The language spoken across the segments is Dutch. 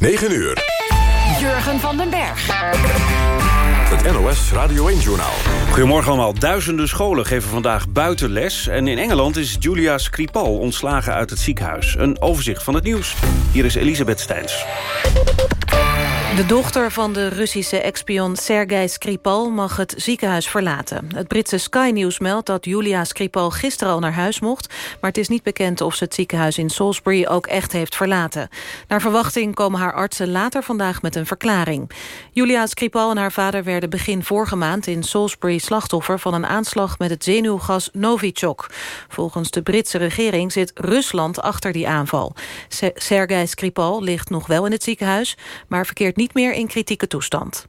9 uur. Jurgen van den Berg. Het NOS Radio 1-journaal. Goedemorgen allemaal. Duizenden scholen geven vandaag buitenles. En in Engeland is Julia Skripal ontslagen uit het ziekenhuis. Een overzicht van het nieuws. Hier is Elisabeth Steins. De dochter van de Russische expion Sergei Skripal mag het ziekenhuis verlaten. Het Britse Sky News meldt dat Julia Skripal gisteren al naar huis mocht... maar het is niet bekend of ze het ziekenhuis in Salisbury ook echt heeft verlaten. Naar verwachting komen haar artsen later vandaag met een verklaring. Julia Skripal en haar vader werden begin vorige maand in Salisbury slachtoffer... van een aanslag met het zenuwgas Novichok. Volgens de Britse regering zit Rusland achter die aanval. Sergei Skripal ligt nog wel in het ziekenhuis, maar verkeert niet niet meer in kritieke toestand.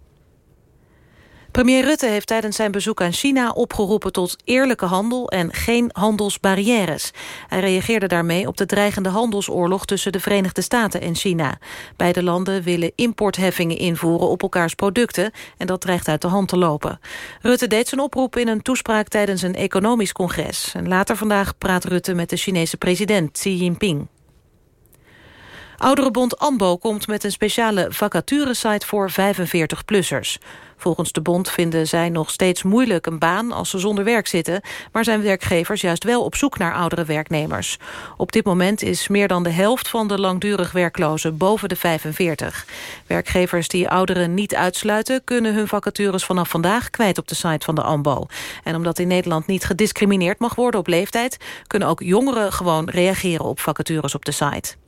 Premier Rutte heeft tijdens zijn bezoek aan China opgeroepen tot eerlijke handel en geen handelsbarrières. Hij reageerde daarmee op de dreigende handelsoorlog tussen de Verenigde Staten en China. Beide landen willen importheffingen invoeren op elkaars producten en dat dreigt uit de hand te lopen. Rutte deed zijn oproep in een toespraak tijdens een economisch congres. En later vandaag praat Rutte met de Chinese president Xi Jinping. Ouderenbond AMBO komt met een speciale vacaturesite voor 45-plussers. Volgens de bond vinden zij nog steeds moeilijk een baan als ze zonder werk zitten... maar zijn werkgevers juist wel op zoek naar oudere werknemers. Op dit moment is meer dan de helft van de langdurig werklozen boven de 45. Werkgevers die ouderen niet uitsluiten... kunnen hun vacatures vanaf vandaag kwijt op de site van de AMBO. En omdat in Nederland niet gediscrimineerd mag worden op leeftijd... kunnen ook jongeren gewoon reageren op vacatures op de site.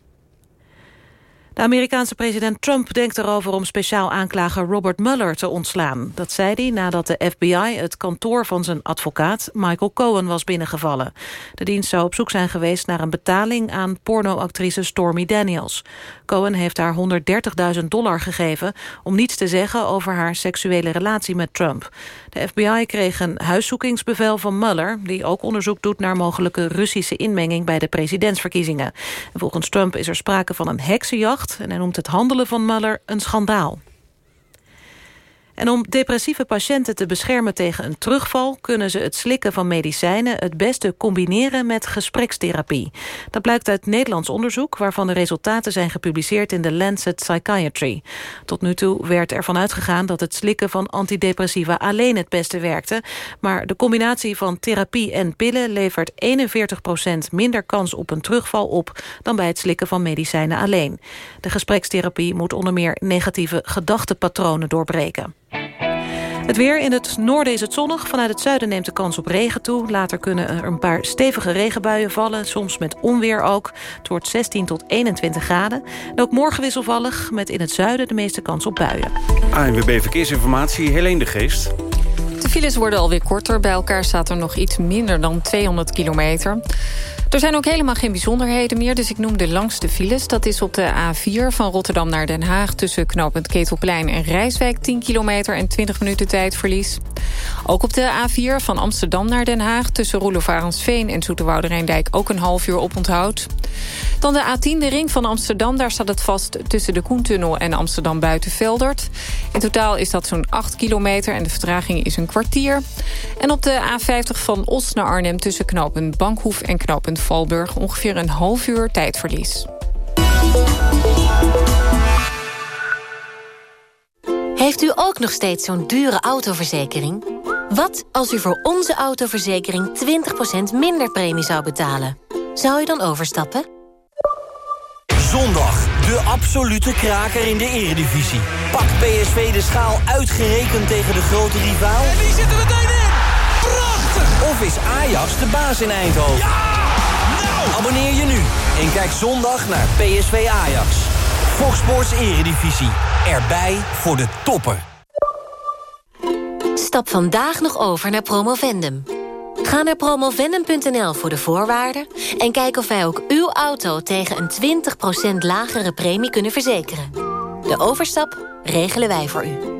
De Amerikaanse president Trump denkt erover om speciaal aanklager Robert Mueller te ontslaan. Dat zei hij nadat de FBI het kantoor van zijn advocaat Michael Cohen was binnengevallen. De dienst zou op zoek zijn geweest naar een betaling aan pornoactrice Stormy Daniels. Cohen heeft haar 130.000 dollar gegeven om niets te zeggen over haar seksuele relatie met Trump. De FBI kreeg een huiszoekingsbevel van Mueller... die ook onderzoek doet naar mogelijke Russische inmenging bij de presidentsverkiezingen. En volgens Trump is er sprake van een heksenjacht en hij noemt het handelen van Mueller een schandaal. En om depressieve patiënten te beschermen tegen een terugval... kunnen ze het slikken van medicijnen het beste combineren met gesprekstherapie. Dat blijkt uit Nederlands onderzoek... waarvan de resultaten zijn gepubliceerd in de Lancet Psychiatry. Tot nu toe werd ervan uitgegaan dat het slikken van antidepressiva... alleen het beste werkte. Maar de combinatie van therapie en pillen levert 41% minder kans op een terugval op... dan bij het slikken van medicijnen alleen. De gesprekstherapie moet onder meer negatieve gedachtepatronen doorbreken. Het weer in het noorden is het zonnig. Vanuit het zuiden neemt de kans op regen toe. Later kunnen er een paar stevige regenbuien vallen. Soms met onweer ook. Het wordt 16 tot 21 graden. En ook morgen wisselvallig. Met in het zuiden de meeste kans op buien. ANWB Verkeersinformatie, Helene de Geest. De files worden alweer korter. Bij elkaar staat er nog iets minder dan 200 kilometer. Er zijn ook helemaal geen bijzonderheden meer, dus ik noem de langste files. Dat is op de A4 van Rotterdam naar Den Haag... tussen knooppunt Ketelplein en Rijswijk... 10 kilometer en 20 minuten tijdverlies. Ook op de A4 van Amsterdam naar Den Haag... tussen Roelofarensveen en Zoeterwoude Rijndijk... ook een half uur op onthoud. Dan de A10, de ring van Amsterdam. Daar staat het vast tussen de Koentunnel en Amsterdam Buitenveldert. In totaal is dat zo'n 8 kilometer en de vertraging is een kwartier. En op de A50 van Os naar Arnhem tussen knooppunt Bankhoef en knooppunt Valburg... ongeveer een half uur tijdverlies. Heeft u ook nog steeds zo'n dure autoverzekering? Wat als u voor onze autoverzekering 20% minder premie zou betalen? Zou u dan overstappen? Zondag, de absolute kraker in de eredivisie. Pak PSV de schaal uitgerekend tegen de grote rivaal? En die zitten meteen in! Prachtig! Of is Ajax de baas in Eindhoven? Ja! Abonneer je nu en kijk zondag naar PSV Ajax. Fox Eredivisie. Erbij voor de toppen. Stap vandaag nog over naar Promovendum. Ga naar promovendum.nl voor de voorwaarden... en kijk of wij ook uw auto tegen een 20% lagere premie kunnen verzekeren. De overstap regelen wij voor u.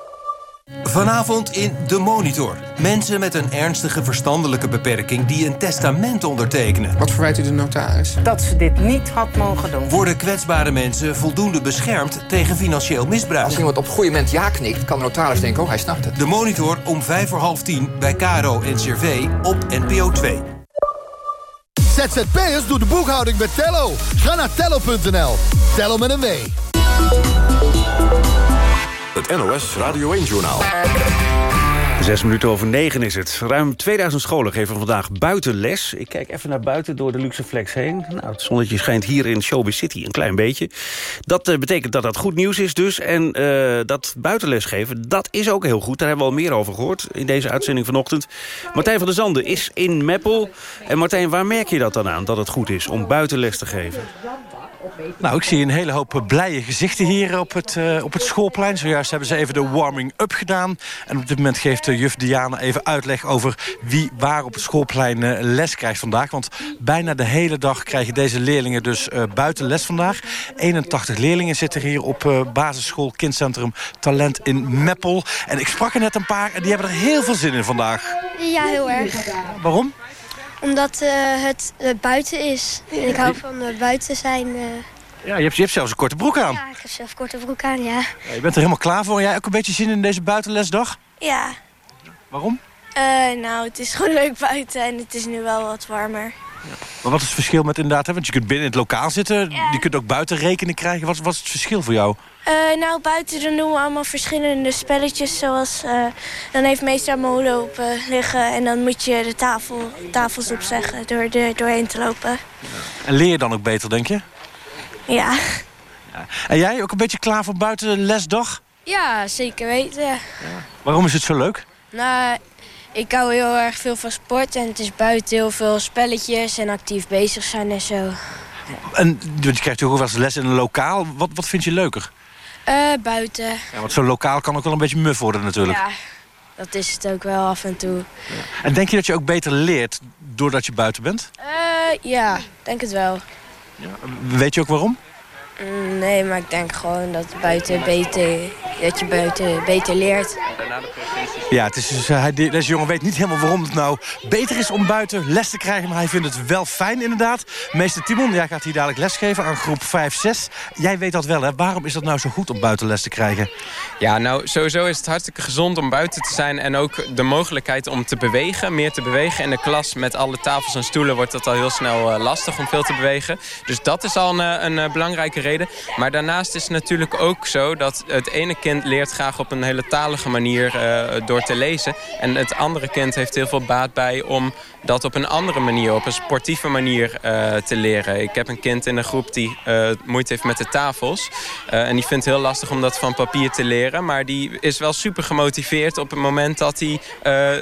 Vanavond in De Monitor. Mensen met een ernstige verstandelijke beperking... die een testament ondertekenen. Wat verwijt u de notaris? Dat ze dit niet had mogen doen. Worden kwetsbare mensen voldoende beschermd tegen financieel misbruik? Als iemand op het goede moment ja knikt... kan de notaris denken, oh, hij snapt het. De Monitor om vijf voor half tien bij Caro en Cervé op NPO 2. ZZP'ers doet de boekhouding met Tello. Ga naar tello.nl. Tello met een W. Het NOS Radio 1-journaal. Zes minuten over negen is het. Ruim 2000 scholen geven vandaag buitenles. Ik kijk even naar buiten door de luxe flex heen. Nou, het zonnetje schijnt hier in Showbiz City een klein beetje. Dat uh, betekent dat dat goed nieuws is dus. En uh, dat buitenles geven, dat is ook heel goed. Daar hebben we al meer over gehoord in deze uitzending vanochtend. Martijn van der Zanden is in Meppel. En Martijn, waar merk je dat dan aan, dat het goed is om buitenles te geven? Nou, ik zie een hele hoop blije gezichten hier op het, uh, op het schoolplein. Zojuist hebben ze even de warming-up gedaan. En op dit moment geeft uh, juf Diana even uitleg over wie waar op het schoolplein uh, les krijgt vandaag. Want bijna de hele dag krijgen deze leerlingen dus buiten les vandaag. 81 leerlingen zitten hier op basisschool Kindcentrum Talent in Meppel. En ik sprak er net een paar en die hebben er heel veel zin in vandaag. Ja, heel erg. Waarom? Omdat uh, het uh, buiten is. En ik hou van uh, buiten zijn. Ja, je hebt, je hebt zelfs een korte broek aan. Ja, ik heb zelf een korte broek aan, ja. ja. Je bent er helemaal klaar voor. Jij ook een beetje zin in deze buitenlesdag? Ja. Waarom? nou, het is gewoon leuk buiten en het is nu wel wat warmer. Maar wat is het verschil met inderdaad, hè? want je kunt binnen het lokaal zitten, je kunt ook buiten rekening krijgen. Wat, wat is het verschil voor jou? Uh, nou, buiten dan doen we allemaal verschillende spelletjes. Zoals, uh, dan heeft meester molen lopen liggen en dan moet je de tafel, tafels opzeggen door er doorheen te lopen. En leer je dan ook beter, denk je? Ja. ja. En jij ook een beetje klaar voor buitenlesdag? Ja, zeker weten. Ja. Waarom is het zo leuk? Nou, ik hou heel erg veel van sport en het is buiten heel veel spelletjes en actief bezig zijn en zo. En je krijgt ook wel eens les in een lokaal. Wat, wat vind je leuker? Uh, buiten. Ja, want zo'n lokaal kan ook wel een beetje muf worden natuurlijk. Ja, dat is het ook wel af en toe. Ja. En denk je dat je ook beter leert doordat je buiten bent? Uh, ja, denk het wel. Ja. Weet je ook waarom? Mm, nee, maar ik denk gewoon dat, buiten beter, dat je buiten beter leert. Ja, het is dus, uh, hij, deze jongen weet niet helemaal waarom het nou beter is om buiten les te krijgen. Maar hij vindt het wel fijn inderdaad. Meester Timon, jij gaat hier dadelijk lesgeven aan groep 5, 6. Jij weet dat wel, hè? Waarom is dat nou zo goed om buiten les te krijgen? Ja, nou, sowieso is het hartstikke gezond om buiten te zijn. En ook de mogelijkheid om te bewegen, meer te bewegen. In de klas met alle tafels en stoelen wordt dat al heel snel uh, lastig om veel te bewegen. Dus dat is al een, een, een belangrijke reden. Maar daarnaast is het natuurlijk ook zo dat het ene kind leert graag op een hele talige manier uh, door te lezen. En het andere kind heeft heel veel baat bij om dat op een andere manier, op een sportieve manier uh, te leren. Ik heb een kind in een groep die uh, moeite heeft met de tafels. En die vindt het heel lastig om dat van papier te leren. Maar die is wel super gemotiveerd op het moment dat hij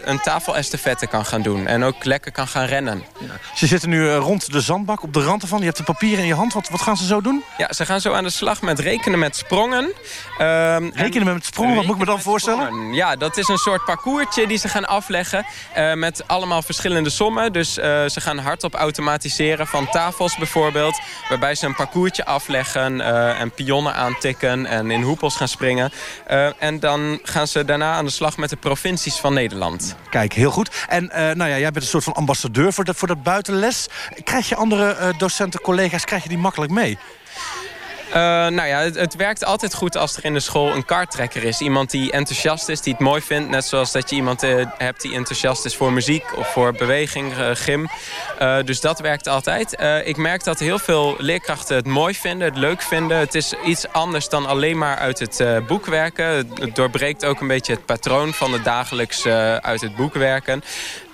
een tafelestafette kan gaan doen. En ook lekker kan gaan rennen. Ja. Ze zitten nu rond de zandbak op de rand ervan. Je hebt de papier in je hand. Wat, wat gaan ze zo doen? Ja, ze gaan zo aan de slag met rekenen met sprongen. Ehm, rekenen met sprongen? Wat moet ik me dan voorstellen? Sprongen. Ja, dat is een soort parcoursje die ze gaan afleggen. met allemaal verschillende sommen. Dus uh, ze gaan hardop automatiseren van tafels bijvoorbeeld. Waarbij ze een parcoursje afleggen uh, en pionnen aantikken en in hoepels gaan springen. En dan gaan ze daarna aan de slag met de provincies van Nederland. Kijk, heel goed. En nou ja, jij bent een soort van ambassadeur voor dat, voor dat buitenles. Krijg je andere docenten, collega's, krijg je die makkelijk mee? Uh, nou ja, het, het, werkt altijd goed als er in de school een karttrekker is. Iemand die enthousiast is, die het mooi vindt. Net zoals dat je iemand uh, hebt die enthousiast is voor muziek of voor beweging, uh, gym. dus dat werkt altijd. ik merk dat heel veel leerkrachten het mooi vinden, het leuk vinden. Het is iets anders dan alleen maar uit het boek werken. Het doorbreekt ook een beetje het patroon van het dagelijks uit het boek werken.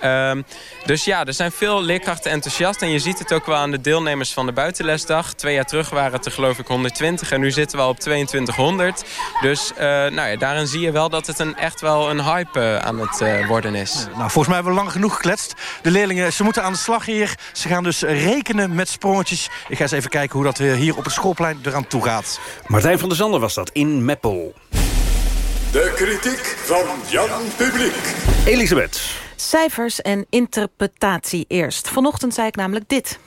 Ehm, dus ja, er zijn veel leerkrachten enthousiast. En je ziet het ook wel aan de deelnemers van de buitenlesdag. Twee jaar terug waren het er geloof ik 100 220 en nu zitten we al op 2200. Dus nou ja, daarin zie je wel dat het een, echt wel een hype aan het worden is. Nou, volgens mij hebben we lang genoeg gekletst. De leerlingen, ze moeten aan de slag hier. Ze gaan dus rekenen met sprongetjes. Ik ga eens even kijken hoe dat hier op het schoolplein eraan toe gaat. Martijn van der Zander was dat in Meppel. De kritiek van Jan Publiek. Elisabeth. Cijfers en interpretatie eerst. Vanochtend zei ik namelijk dit.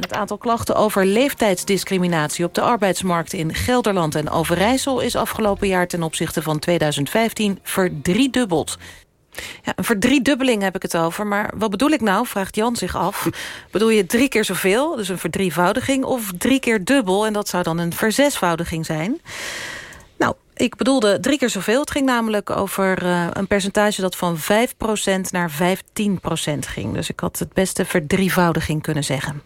het aantal klachten over leeftijdsdiscriminatie op de arbeidsmarkt in Gelderland en Overijssel is afgelopen jaar ten opzichte van 2015 verdriedubbeld. Ja, een verdriedubbeling heb ik het over. Maar wat bedoel ik nou, vraagt Jan zich af. bedoel je drie keer zoveel, dus een verdrievoudiging... of drie keer dubbel, en dat zou dan een verzesvoudiging zijn? Ik bedoelde drie keer zoveel. Het ging namelijk over uh, een percentage dat van 5% naar 15% ging. Dus ik had het beste verdrievoudiging kunnen zeggen.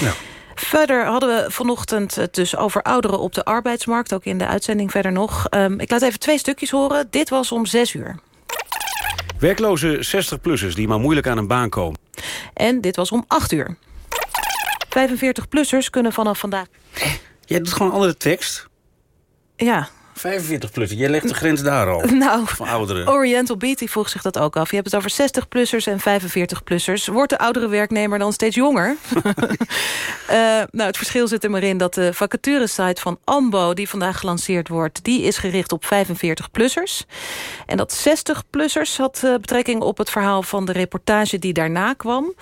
Ja. Verder hadden we vanochtend het dus over ouderen op de arbeidsmarkt. Ook in de uitzending verder nog. Um, ik laat even twee stukjes horen. Dit was om zes uur. Werkloze 60-plussers die maar moeilijk aan een baan komen. En dit was om 8 uur. 45-plussers kunnen vanaf vandaag... Jij doet gewoon een andere tekst? Ja, 45 plus. Jij legt de grens daar al. Nou, van ouderen. Oriental Beat die vroeg zich dat ook af. Je hebt het over 60-plussers en 45-plussers. Wordt de oudere werknemer dan steeds jonger? uh, nou, het verschil zit er maar in dat de vacaturesite van AMBO... die vandaag gelanceerd wordt, die is gericht op 45-plussers. En dat 60-plussers had uh, betrekking op het verhaal van de reportage die daarna kwam.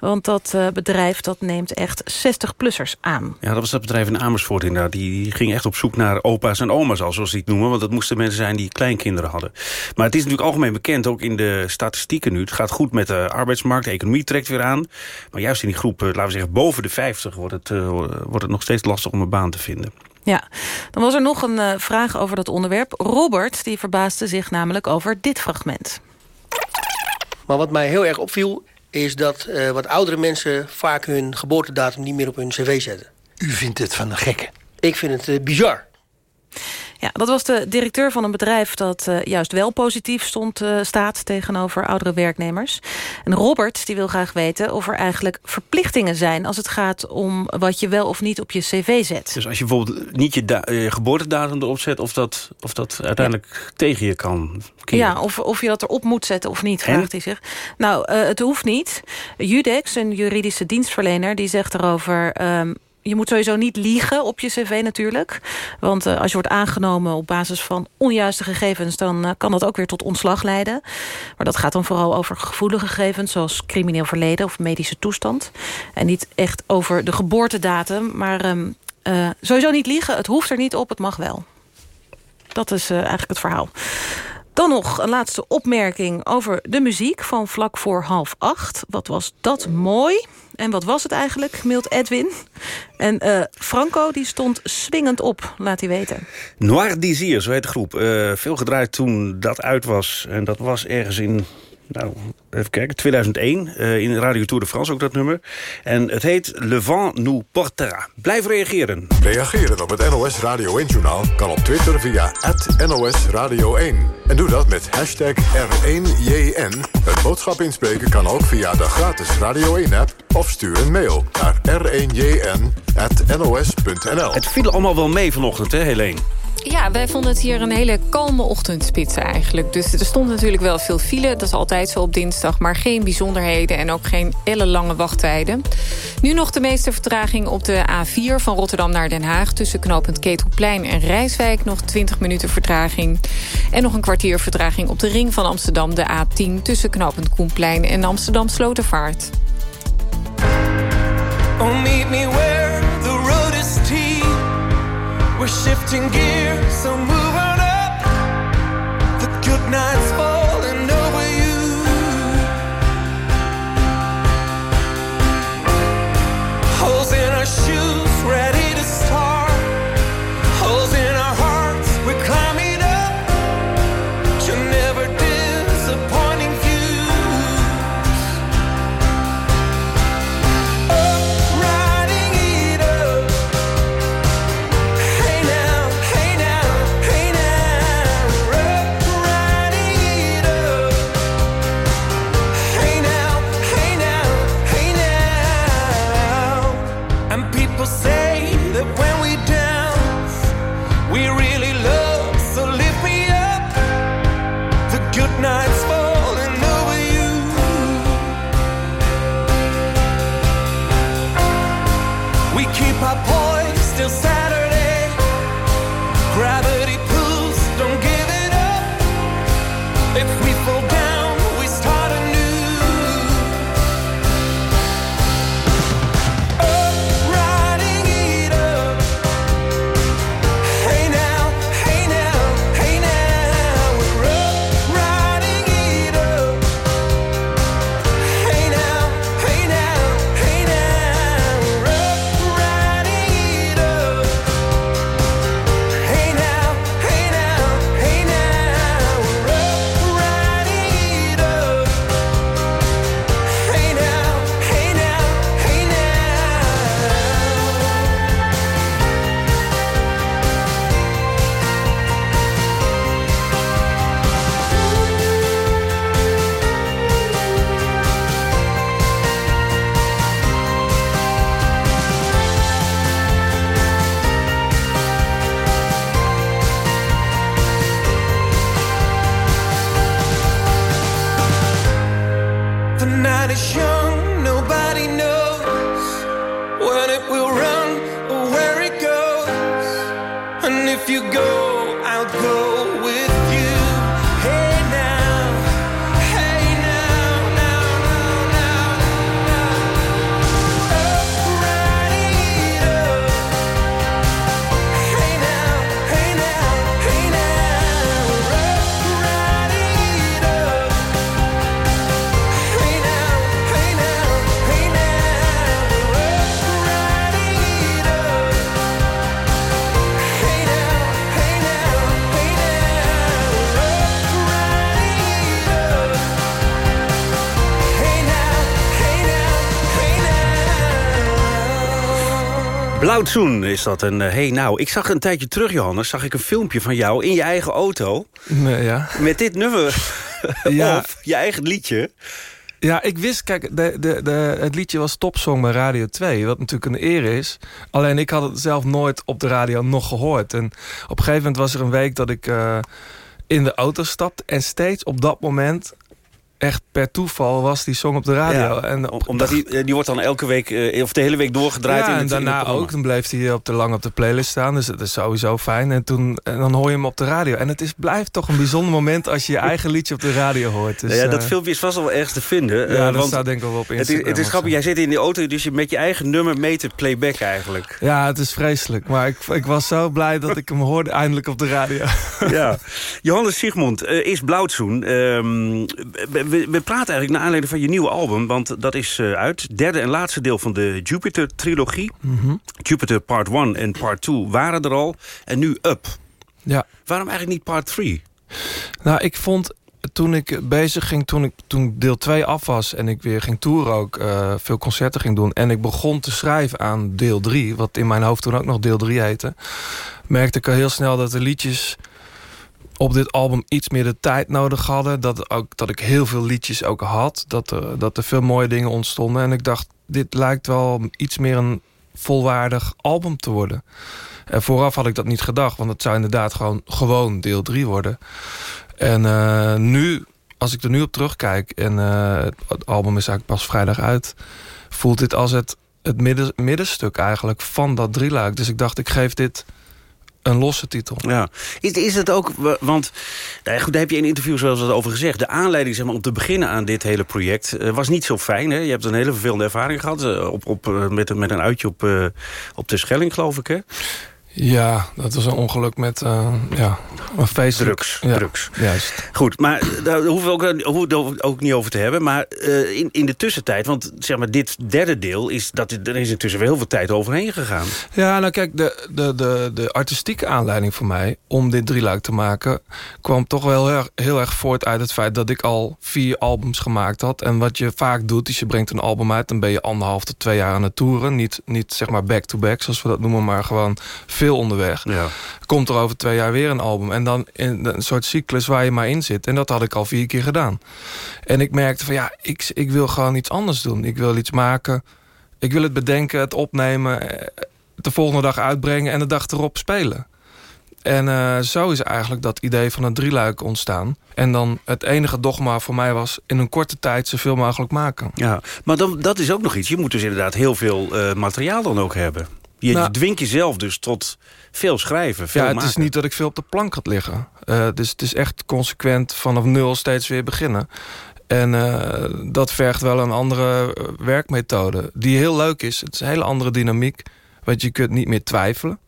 Want dat uh, bedrijf dat neemt echt 60-plussers aan. Ja, dat was dat bedrijf in Amersfoort inderdaad. Die, die ging echt op zoek naar opa's en oma's als zoals die het noemen. Want dat moesten mensen zijn die kleinkinderen hadden. Maar het is natuurlijk algemeen bekend, ook in de statistieken nu. Het gaat goed met de arbeidsmarkt, de economie trekt weer aan. Maar juist in die groep, eh, laten we zeggen, boven de 50... wordt het, uh, wordt het nog steeds lastig om een baan te vinden. Ja, dan was er nog een uh, vraag over dat onderwerp. Robert die verbaasde zich namelijk over dit fragment. Maar wat mij heel erg opviel... is dat uh, wat oudere mensen vaak hun geboortedatum niet meer op hun cv zetten. U vindt het van een gekke? Ik vind het uh, bizar. Ja, dat was de directeur van een bedrijf dat uh, juist wel positief stond, uh, staat tegenover oudere werknemers. En Robert die wil graag weten of er eigenlijk verplichtingen zijn als het gaat om wat je wel of niet op je cv zet. Dus als je bijvoorbeeld niet je uh, geboortedatum erop zet, of dat, of dat uiteindelijk ja. tegen je kan keren. Ja, of, of je dat erop moet zetten of niet, vraagt hij zich. Nou, het hoeft niet. Judex, een juridische dienstverlener, die zegt erover... Um, je moet sowieso niet liegen op je cv natuurlijk. Want uh, als je wordt aangenomen op basis van onjuiste gegevens... dan uh, kan dat ook weer tot ontslag leiden. Maar dat gaat dan vooral over gevoelige gegevens... zoals crimineel verleden of medische toestand. En niet echt over de geboortedatum. Maar um, uh, sowieso niet liegen. Het hoeft er niet op, het mag wel. Dat is eigenlijk het verhaal. Dan nog een laatste opmerking over de muziek van vlak voor half acht. Wat was dat mooi. En wat was het eigenlijk, mailt Edwin. En uh, Franco die stond swingend op, laat hij weten. Noir Désir, zo heet de groep. Uh, veel gedraaid toen dat uit was. En dat was ergens in nou, even kijken, 2001. Uh, in Radio Tour de France ook dat nummer. En het heet Le Vent nous portera. Blijf reageren. Reageren op het NOS Radio 1-journaal kan op Twitter via NOS Radio 1. En doe dat met hashtag R1JN. Het boodschap inspreken kan ook via de gratis Radio 1-app... of stuur een mail naar r1jn.nos.nl. Het viel allemaal wel mee vanochtend, hè, Helene? Ja, wij vonden het hier een hele kalme ochtendspits eigenlijk. Dus er stond natuurlijk wel veel file. Dat is altijd zo op dinsdag. Maar geen bijzonderheden en ook geen ellenlange wachttijden. Nu nog de meeste vertraging op de A4 van Rotterdam naar Den Haag. Tussen knooppunt Ketelplein en Rijswijk nog 20 minuten vertraging. En nog een kwartier vertraging op de ring van Amsterdam. De A10 tussen knooppunt Koenplein en Amsterdam Slotervaart. Oh, meet me where We're shifting gears, so move Blauwtsoen is dat. En hey nou, ik zag een tijdje terug, Johannes... zag ik een filmpje van jou in je eigen auto... Nee, ja. met dit nummer. Ja. Of je eigen liedje. Ja, ik wist, kijk, de, de, de, het liedje was topsong bij Radio 2, wat natuurlijk een eer is. Alleen ik had het zelf nooit op de radio nog gehoord. En op een gegeven moment was er een week dat ik eh, in de auto stapte... en steeds op dat moment, echt per toeval, was die song op de radio. Ja, en om- omdat die, eh, die wordt dan elke week, eh, of de hele week doorgedraaid. ja, in en het, het daarna ook. Dan bleef hij op de, lang op de playlist staan. Dus dat is sowieso fijn. En, toen, en dan hoor je hem op de radio. En het is, blijft toch een bijzonder moment als je je eigen liedje op de radio hoort. Dus, ja, dat eh, filmpje is vast wel ergens te vinden. Ja, eh, dat staat denk ik wel op Het is, Instagram het is grappig, jij zit in die auto, dus je met je eigen nummer mee te playback eigenlijk. Ja, het is vreselijk. Maar ik, ik was zo blij dat ik hem hoorde eindelijk op de radio. ja. Johannes Sigmund is Blauwtsoen. Ehm, we, we- praten eigenlijk naar aanleiding van je nieuwe album, want dat is eh, uit. Derde en laatste deel van de Jupiter-trilogie. Mhm. Jupiter Part 1 en Part 2 waren er al. En nu Up. Ja. Waarom eigenlijk niet Part 3? Nou, ik vond toen ik bezig ging, toen, ik, toen deel 2 af was... en ik weer ging toeren ook, eh, veel concerten ging doen... en ik begon te schrijven aan deel 3... wat in mijn hoofd toen ook nog deel 3 heette... merkte ik al heel snel dat de liedjes op dit album iets meer de tijd nodig hadden. Dat, ook, dat ik heel veel liedjes ook had. Dat er, dat er veel mooie dingen ontstonden. En ik dacht, dit lijkt wel iets meer een volwaardig album te worden. En vooraf had ik dat niet gedacht. Want het zou inderdaad gewoon, gewoon deel 3 worden. En eh, nu, als ik er nu op terugkijk... en eh, het album is eigenlijk pas vrijdag uit... voelt dit als het, het midden, middenstuk eigenlijk van dat drieluik. Dus ik dacht, ik geef dit een losse titel. Ja. Is, is het ook, want nou goed, daar heb je in interviews wel eens wat over gezegd. De aanleiding zeg maar, om te beginnen aan dit hele project eh, was niet zo fijn. Hè? Je hebt een hele vervelende ervaring gehad eh, op, op, eh, met, met een uitje op, op de Schelling, geloof ik. Hè? Ja, dat was een ongeluk met uh, ja, een feest. Drugs. Ja, drugs. Juist. Goed, maar daar hoeven we ook, hoeven we het ook niet over te hebben. Maar uh, in, in de tussentijd, want zeg maar, dit derde deel... Is, dat, er is intussen wel heel veel tijd overheen gegaan. Ja, nou kijk, de, de, de, de artistieke aanleiding voor mij... om dit drieluik te maken... kwam toch wel heel erg, heel erg voort uit het feit... dat ik al vier albums gemaakt had. En wat je vaak doet, is je brengt een album uit... dan ben je anderhalf tot twee jaar aan het toeren. Niet, niet zeg maar back-to-back, zoals we dat noemen... maar gewoon veel onderweg. Ja. Komt er over twee jaar weer een album. En dan in een soort cyclus waar je maar in zit. En dat had ik al vier keer gedaan. En ik merkte van ja, ik, ik wil gewoon iets anders doen. Ik wil iets maken. Ik wil het bedenken, het opnemen. eh, De volgende dag uitbrengen en de dag erop spelen. En uh, zo is eigenlijk dat idee van een drieluik ontstaan. En dan het enige dogma voor mij was... in een korte tijd zoveel mogelijk maken. Ja, maar dan, dat is ook nog iets. Je moet dus inderdaad heel veel uh, materiaal dan ook hebben. Je nou, dwingt jezelf dus tot veel schrijven, veel Ja, het maken. is niet dat ik veel op de plank had liggen. Uh, dus het is echt consequent vanaf nul steeds weer beginnen. En uh, dat vergt wel een andere werkmethode. Die heel leuk is. Het is een hele andere dynamiek. Want je kunt niet meer twijfelen.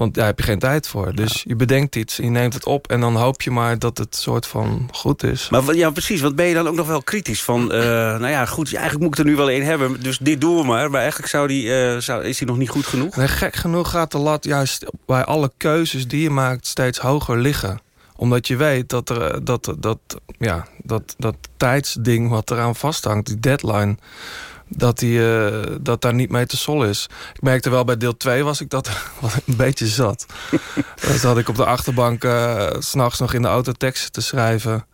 Want daar heb je geen tijd voor. Dus ja. je bedenkt iets, je neemt het op... en dan hoop je maar dat het soort van goed is. Maar ja, precies. Want ben je dan ook nog wel kritisch van... Uh, nou ja, goed, eigenlijk moet ik er nu wel één hebben. Dus dit doen we maar. Maar eigenlijk zou die, uh, zou, is die nog niet goed genoeg? Nee, gek genoeg gaat de lat juist bij alle keuzes die je maakt... steeds hoger liggen omdat je weet dat er dat, dat, ja, dat, dat tijdsding wat eraan vasthangt, die deadline, dat, die, uh, dat daar niet mee te sol is. Ik merkte wel bij deel 2 was ik dat een beetje zat. dus had ik op de achterbank uh, s'nachts nog in de auto teksten te schrijven.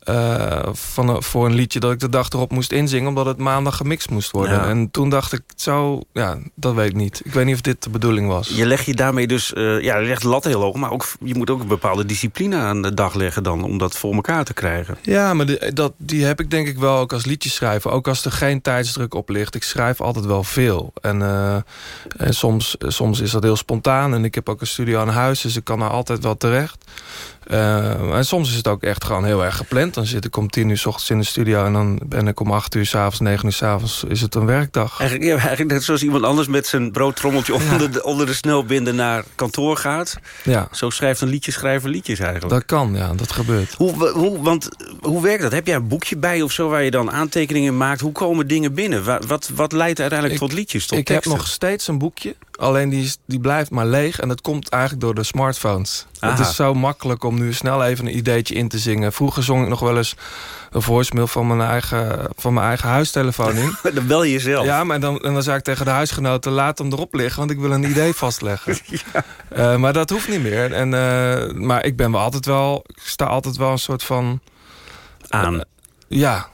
Eh, van voor een liedje dat ik de dag erop moest inzingen... omdat het maandag gemixt moest worden. Ja. En toen dacht ik, zo, ja, dat weet ik niet. Ik weet niet of dit de bedoeling was. Je legt je daarmee dus, eh, ja, je legt de lat heel hoog... maar ook, je moet ook een bepaalde discipline aan de dag leggen dan... om dat voor elkaar te krijgen. Ja, maar die, dat, die heb ik denk ik wel ook als liedjeschrijver. Ook als er geen tijdsdruk op ligt. Ik schrijf altijd wel veel. En, eh, en soms, soms is dat heel spontaan. En ik heb ook een studio aan huis, dus ik kan er altijd wel terecht. Eh, en soms is het ook echt gewoon heel erg gepland. Dan zit ik om tien uur s ochtends in de studio... en dan ben ik om acht uur s'avonds, negen uur s'avonds... is het een werkdag. Eigenlijk, ja, eigenlijk net zoals iemand anders met zijn broodtrommeltje... onder, de, onder de snelbinder naar kantoor gaat. Ja. Zo schrijft een liedjeschrijver liedjes eigenlijk. Dat kan, ja, dat gebeurt. Hoe, hoe, want hoe werkt dat? Heb jij een boekje bij of zo waar je dan aantekeningen maakt? Hoe komen dingen binnen? Wa- Wat, wat leidt uiteindelijk tot liedjes, tot ik teksten? heb nog steeds een boekje. Alleen die, die blijft maar leeg. En dat komt eigenlijk door de smartphones. Het is zo makkelijk om nu snel even een ideetje in te zingen. Vroeger zong ik nog wel eens een voicemail van mijn eigen, van mijn eigen huistelefoon in. dan bel je jezelf. Ja, maar dan, en dan zei ik tegen de huisgenoten... laat hem erop liggen, want ik wil een idee vastleggen. Eh, maar dat hoeft niet meer. En, eh, maar ik ben wel altijd wel... Ik sta altijd wel een soort van... Aan. ja,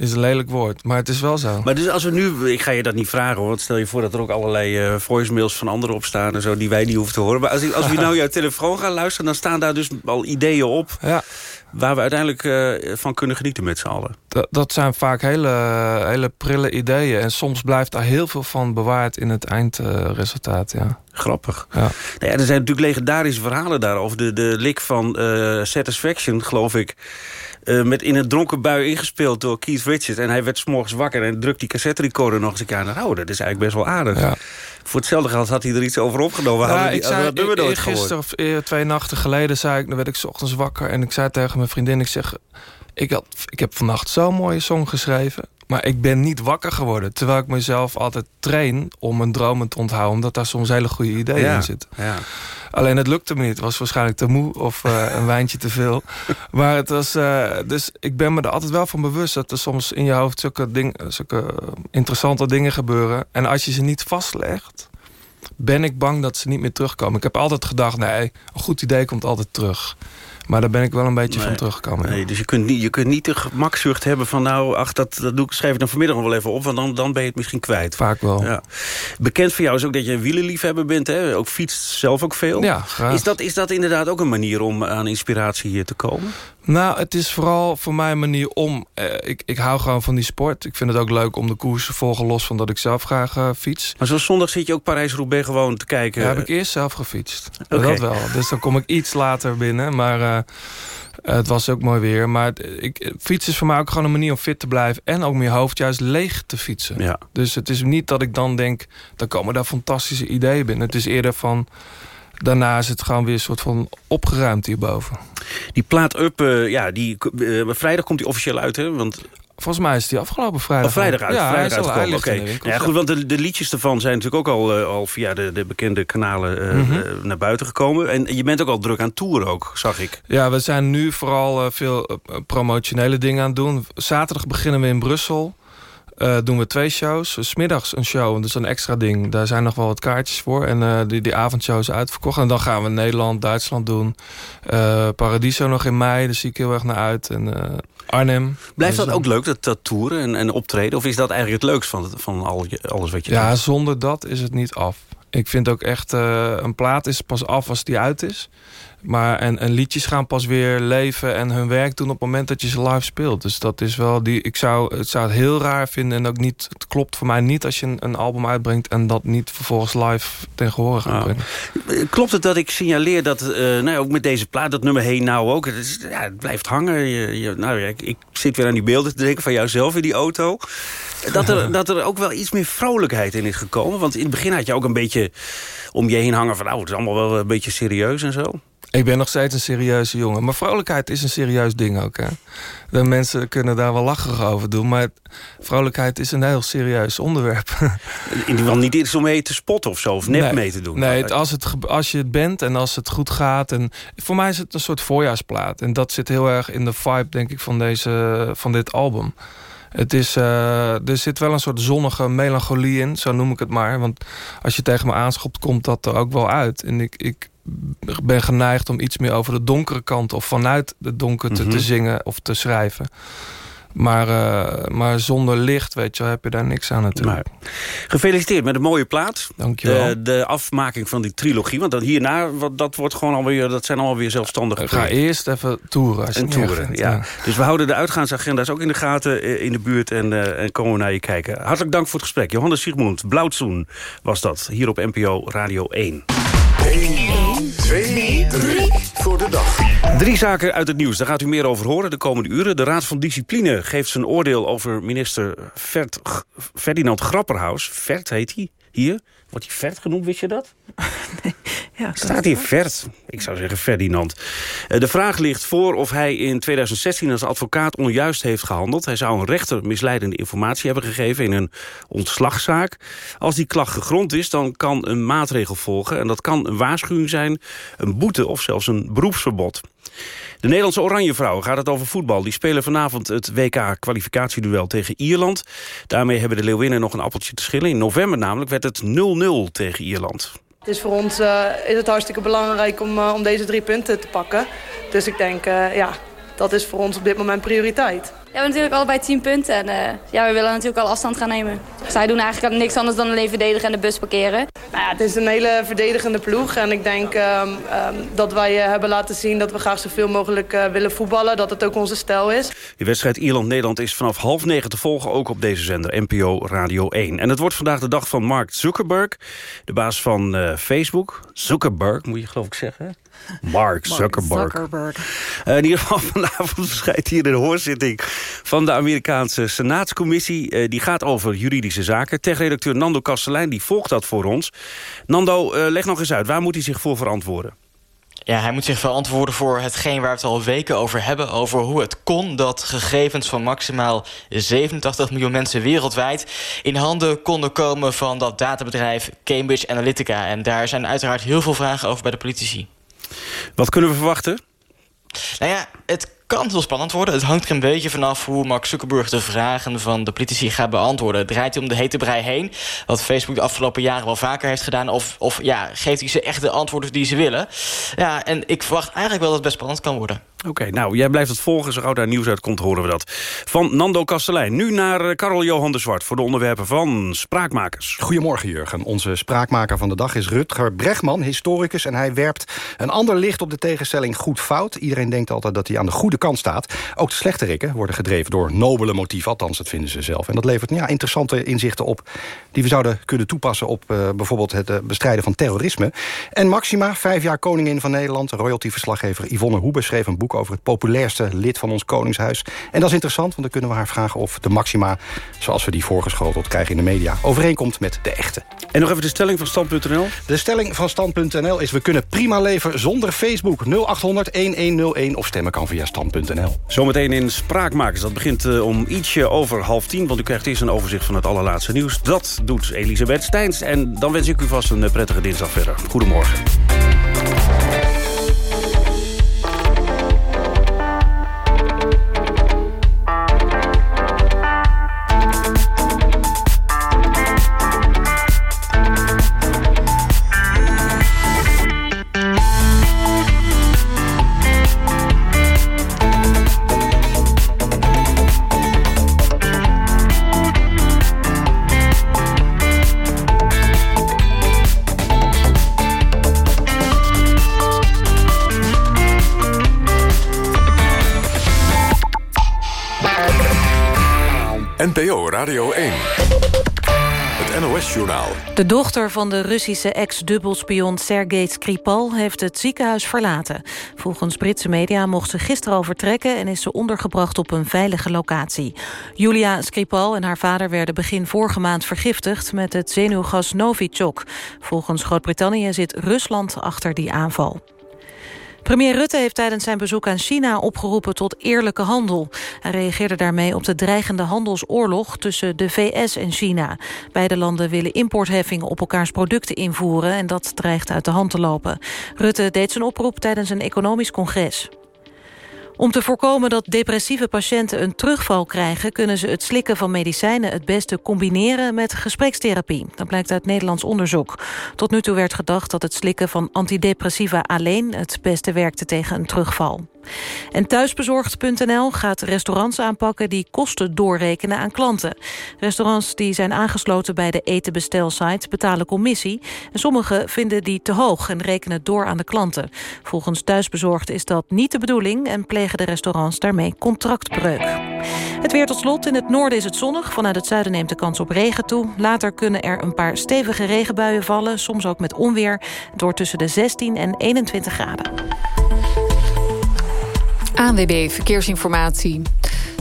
is een lelijk woord. Maar het is wel zo. Maar dus als we nu, ik ga je dat niet vragen hoor, want stel je voor dat er ook allerlei eh, voicemails van anderen op staan en zo, die wij niet hoeven te horen. Maar als, als we nou jouw telefoon gaan luisteren, dan staan daar dus al ideeën op Ja. waar we uiteindelijk eh, van kunnen genieten met z'n allen. Dat, dat zijn vaak hele, hele prille ideeën. En soms blijft daar heel veel van bewaard in het eindresultaat. ja. Grappig. Ja. Nou ja, er zijn natuurlijk legendarische verhalen daarover. De, de lik van eh, Satisfaction, geloof ik. eh, met in een dronken bui ingespeeld door Keith Richards. En hij werd 's morgens wakker en drukt die cassette recorder nog eens een keer aan. Oh, dat is eigenlijk best wel aardig. Ja. Voor hetzelfde geld had hij er iets over opgenomen. Ja, die- ik zei, dat nummer nooit gisteren of eh, twee nachten geleden zei ik, dan werd ik 's ochtends wakker en ik zei tegen mijn vriendin, ik zeg, ik, had, ik heb vannacht zo'n mooie song geschreven, maar ik ben niet wakker geworden. Terwijl ik mezelf altijd train om mijn dromen te onthouden, omdat daar soms hele goede ideeën Ja, in zitten. ja. Alleen het lukte me niet. Het was waarschijnlijk te moe of eh, een wijntje te veel. Maar het was... eh, dus ik ben me er altijd wel van bewust... dat er soms in je hoofd zulke, ding, zulke interessante dingen gebeuren. En als je ze niet vastlegt... ben ik bang dat ze niet meer terugkomen. Ik heb altijd gedacht, nee, een goed idee komt altijd terug. Maar daar ben ik wel een beetje van teruggekomen. Nee, dus je kunt, niet, je kunt niet de gemakzucht hebben van... nou, ach, dat, dat doe ik, schrijf ik dan vanmiddag nog wel even op... want dan, dan ben je het misschien kwijt. Vaak wel. Ja. Bekend voor jou is ook dat je een wielenliefhebber bent. Hè? Ook fietst zelf ook veel. Ja, graag. Is dat, is dat inderdaad ook een manier om aan inspiratie hier te komen? Nou, het is vooral voor mij een manier om... eh, ik, ik hou gewoon van die sport. Ik vind het ook leuk om de koers te volgen... los van dat ik zelf graag eh, fiets. Maar zoals zondag zit je ook Parijs-Roubaix gewoon te kijken. Ja, heb ik eerst zelf gefietst. Dat wel. Dus dan kom ik iets later binnen. Maar eh, het was ook mooi weer. Maar ik, fietsen is voor mij ook gewoon een manier om fit te blijven. En ook je hoofd juist leeg te fietsen. Ja. Dus het is niet dat ik dan denk... dan komen daar fantastische ideeën binnen. Het is eerder van... Daarna is het gewoon weer een soort van opgeruimd hierboven. Die plaat Up, eh, ja, die, eh, vrijdag komt die officieel uit, hè? Want Volgens mij is die afgelopen vrijdag. Oh, vrijdag uit. Ja, vrijdag uitgekomen. in Oké. Ja, ja. goed, want de, de liedjes ervan zijn natuurlijk ook al, eh, al via de, de bekende kanalen Mhm. naar buiten gekomen. En je bent ook al druk aan tour ook, zag ik. Ja, we zijn nu vooral veel promotionele dingen aan het doen. Zaterdag beginnen we in Brussel. Eh, doen we twee shows. S middags een show, is een extra ding. Daar zijn nog wel wat kaartjes voor. En eh, die, die avondshow is uitverkocht. En dan gaan we Nederland, Duitsland doen. Eh, Paradiso nog in mei, daar zie ik heel erg naar uit. En Arnhem. Blijft Dus dat ook leuk, dat, dat toeren en, en optreden? Of is dat eigenlijk het leukst van, van al je, alles wat je Ja, doet? zonder dat is het niet af. Ik vind ook echt, een plaat is pas af als die uit is. Maar en, en liedjes gaan pas weer leven en hun werk doen op het moment dat je ze live speelt. Dus dat is wel die. Ik zou het, zou het heel raar vinden en ook niet. Het klopt voor mij niet als je een, een album uitbrengt en dat niet vervolgens live ten gehore gaat brengen. Klopt het dat ik signaleer dat, eh, nou ja, ook met deze plaat, dat nummer Hey Nou ook, het, is, ja, het blijft hangen. Je, je- nou ja, ik, ik zit weer aan die beelden te denken van jouzelf in die auto. Dat er, dat er ook wel iets meer vrolijkheid in is gekomen. Want in het begin had je ook een beetje om je heen hangen van, nou, het is allemaal wel een beetje serieus en zo. Ik ben nog steeds een serieuze jongen. Maar vrolijkheid is een serieus ding ook. Hè? De mensen kunnen daar wel lacherig over doen. Maar vrolijkheid is een heel serieus onderwerp. In ieder geval niet iets om mee te spotten of zo, of Nee. mee te doen. Nee, het- als, het, als je het bent en als het goed gaat. En voor mij is het een soort voorjaarsplaat. En dat zit heel erg in de vibe, denk ik, van, deze, van dit album. Het is, eh, er zit wel een soort zonnige melancholie in, zo noem ik het maar. Want als je tegen me aanschopt, komt dat er ook wel uit. En ik, ik ben geneigd om iets meer over de donkere kant... of vanuit de donker te, Mhm. te zingen of te schrijven. Maar, eh, maar zonder licht, weet je, wel, heb je daar niks aan natuurlijk. Gefeliciteerd met een mooie plaat. Dankjewel. De, de afmaking van die trilogie. Want dan hierna, wat, dat, wordt gewoon alweer, dat zijn allemaal weer zelfstandige Ga eerst even toeren. Als je en toeren, ja. Dus we houden de uitgaansagenda's ook in de gaten eh, in de buurt... en, eh, en komen naar je kijken. Hartelijk dank voor het gesprek. Johannes Sigmund, Blauwtsoen was dat. Hier op NPO Radio 1. 1, 2, 3 voor de dag. Drie zaken uit het nieuws, daar gaat u meer over horen de komende uren. De Raad van Discipline geeft zijn oordeel over minister Ferdinand Grapperhaus. Vert heet hij hier. Wordt hij Vert genoemd, wist je dat? Ja, Staat hier Vert? Ik zou zeggen Ferdinand. Eh, De vraag ligt voor of hij in 2016 als advocaat onjuist heeft gehandeld. Hij zou een rechter misleidende informatie hebben gegeven in een ontslagzaak. Als die klacht gegrond is, dan kan een maatregel volgen. En dat kan een waarschuwing zijn, een boete of zelfs een beroepsverbod. De Nederlandse Oranjevrouwen gaat het over voetbal. Die spelen vanavond het WK-kwalificatieduel tegen Ierland. Daarmee hebben de Leeuwinnen nog een appeltje te schillen. In november namelijk werd het 0-0 tegen Ierland. Het is voor ons eh, is het hartstikke belangrijk om, eh, om deze drie punten te pakken. Dus ik denk, eh, ja, dat is voor ons op dit moment prioriteit. We hebben natuurlijk allebei 10 punten en eh, ja, we willen natuurlijk al afstand gaan nemen. Zij doen eigenlijk niks anders dan alleen verdedigen en de bus parkeren. Nou ja, het is een hele verdedigende ploeg en ik denk ehm, ehm, dat wij eh, hebben laten zien dat we graag zoveel mogelijk eh, willen voetballen. Dat het ook onze stijl is. De wedstrijd Ierland-Nederland is vanaf half negen te volgen... ook op deze zender, NPO Radio 1. En het wordt vandaag de dag van Mark Zuckerberg... de baas van eh, Facebook. Zuckerberg, moet je geloof ik zeggen. Mark Zuckerberg. Eh, in ieder geval vanavond verschijnt hier de hoorzitting... van de Amerikaanse Senaatscommissie. Eh, die gaat over juridische zaken. Tech-redacteur Nando Kastelein die volgt dat voor ons. Nando, eh, leg nog eens uit. Waar moet hij zich voor verantwoorden? Ja, hij moet zich verantwoorden voor hetgeen waar we het al weken over hebben. Over hoe het kon dat gegevens van maximaal 87 miljoen mensen wereldwijd... in handen konden komen van dat databedrijf Cambridge Analytica. En daar zijn uiteraard heel veel vragen over bij de politici. Wat kunnen we verwachten? Nou ja, het kan heel spannend worden. Het hangt er een beetje vanaf hoe Mark Zuckerberg de vragen van de politici gaat beantwoorden. Draait hij om de hete brei heen, wat Facebook de afgelopen jaren wel vaker heeft gedaan... of, of ja, geeft hij ze echt de antwoorden die ze willen? Ja, en ik verwacht eigenlijk wel dat het best spannend kan worden. Oké, nou, jij blijft het volgen. Zo gauw daar nieuws uit komt, horen we dat. Van Nando Kastelein. Nu naar eh, Karel Johan de Zwart voor de onderwerpen van Spraakmakers. Goedemorgen, Jurgen. Onze spraakmaker van de dag is Rutger Bregman, historicus... en hij werpt een ander licht op de tegenstelling goed-fout. Iedereen denkt altijd dat hij aan de goede kant staat. Ook de slechterikken worden gedreven door nobele motieven. Althans, dat vinden ze zelf. En dat levert ja, interessante inzichten op... die we zouden kunnen toepassen op eh, bijvoorbeeld het eh, bestrijden van terrorisme. En Maxima, vijf jaar koningin van Nederland... royalty-verslaggever Yvonne Hoebe schreef een boek over het populairste lid van ons koningshuis. En dat is interessant, want dan kunnen we haar vragen of de Maxima... zoals we die voorgeschoteld krijgen in de media... overeenkomt met de echte. En nog even de stelling van Stand.nl. De stelling van Stand.nl is... we kunnen prima leven zonder Facebook. 0800-1101 of stemmen kan via Stand.nl. Zometeen in Spraakmakers. Dat begint eh, om ietsje over half tien. Want u krijgt eerst een overzicht van het allerlaatste nieuws. Dat doet Elisabeth Steins. En dan wens ik u vast een eh, prettige dinsdag verder. Goedemorgen. NPO Radio 1. Het NOS-journaal. De dochter van de Russische ex-dubbelspion Sergei Skripal heeft het ziekenhuis verlaten. Volgens Britse media mocht ze gisteren al vertrekken... en is ze ondergebracht op een veilige locatie. Julia Skripal en haar vader werden begin vorige maand vergiftigd... met het zenuwgas Novichok. Volgens Groot-Brittannië zit Rusland achter die aanval. Premier Rutte heeft tijdens zijn bezoek aan China opgeroepen tot eerlijke handel. Hij reageerde daarmee op de dreigende handelsoorlog tussen de VS en China. Beide landen willen importheffingen op elkaars producten invoeren... en dat dreigt uit de hand te lopen. Rutte deed zijn oproep tijdens een economisch congres. Om te voorkomen dat depressieve patiënten een terugval krijgen... kunnen ze het slikken van medicijnen het beste combineren met gesprekstherapie. Dat blijkt uit Nederlands onderzoek. Tot nu toe werd gedacht dat het slikken van antidepressiva alleen... het beste werkte tegen een terugval. En thuisbezorgd.nl gaat restaurants aanpakken die kosten doorrekenen aan klanten. Restaurants die zijn aangesloten bij de etenbestelsite betalen commissie. En sommigen vinden die te hoog en rekenen door aan de klanten. Volgens thuisbezorgd is dat niet de bedoeling en plegen de restaurants daarmee contractbreuk. Het weer tot slot. In het noorden is het zonnig. Vanuit het zuiden neemt de kans op regen toe. Later kunnen er een paar stevige regenbuien vallen, soms ook met onweer. Door tussen de 16 en 21 graden. ANWB Verkeersinformatie.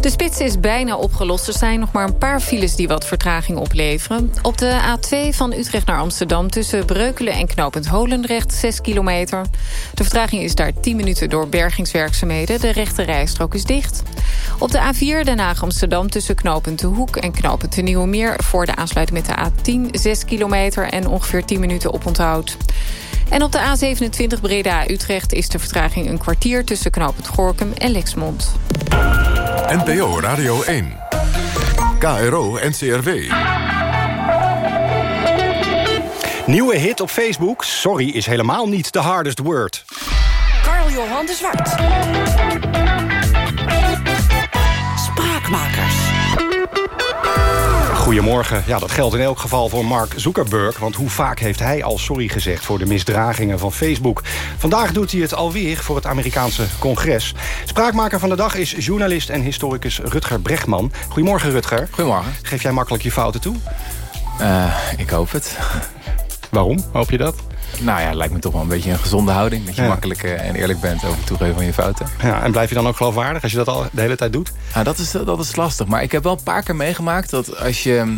De spits is bijna opgelost. Er zijn nog maar een paar files die wat vertraging opleveren. Op de A2 van Utrecht naar Amsterdam... tussen Breukelen en Knopend Holendrecht, 6 kilometer. De vertraging is daar 10 minuten door bergingswerkzaamheden. De rechte rijstrook is dicht. Op de A4 Den Haag-Amsterdam tussen Knopend De Hoek... en Knopend De Nieuwe Meer voor de aansluiting met de A10... 6 kilometer en ongeveer 10 minuten oponthoud. En op de A27 Breda-Utrecht is de vertraging een kwartier... tussen Knopend Gorkum en Lexmond. NPO Radio 1. KRO NCRW. Nieuwe hit op Facebook. Sorry is helemaal niet the hardest word. Carl Johan de Zwart. Spraakmakers. Goedemorgen. Ja, dat geldt in elk geval voor Mark Zuckerberg. Want hoe vaak heeft hij al sorry gezegd voor de misdragingen van Facebook? Vandaag doet hij het alweer voor het Amerikaanse congres. Spraakmaker van de dag is journalist en historicus Rutger Bregman. Goedemorgen, Rutger. Goedemorgen. Geef jij makkelijk je fouten toe? Uh, ik hoop het. Waarom hoop je dat? Nou ja, lijkt me toch wel een beetje een gezonde houding. Dat je Ja. makkelijk eh, en eerlijk bent over het toegeven van je fouten. Ja, en blijf je dan ook geloofwaardig als je dat al de hele tijd doet? Nou, dat, is, dat is lastig. Maar ik heb wel een paar keer meegemaakt dat als je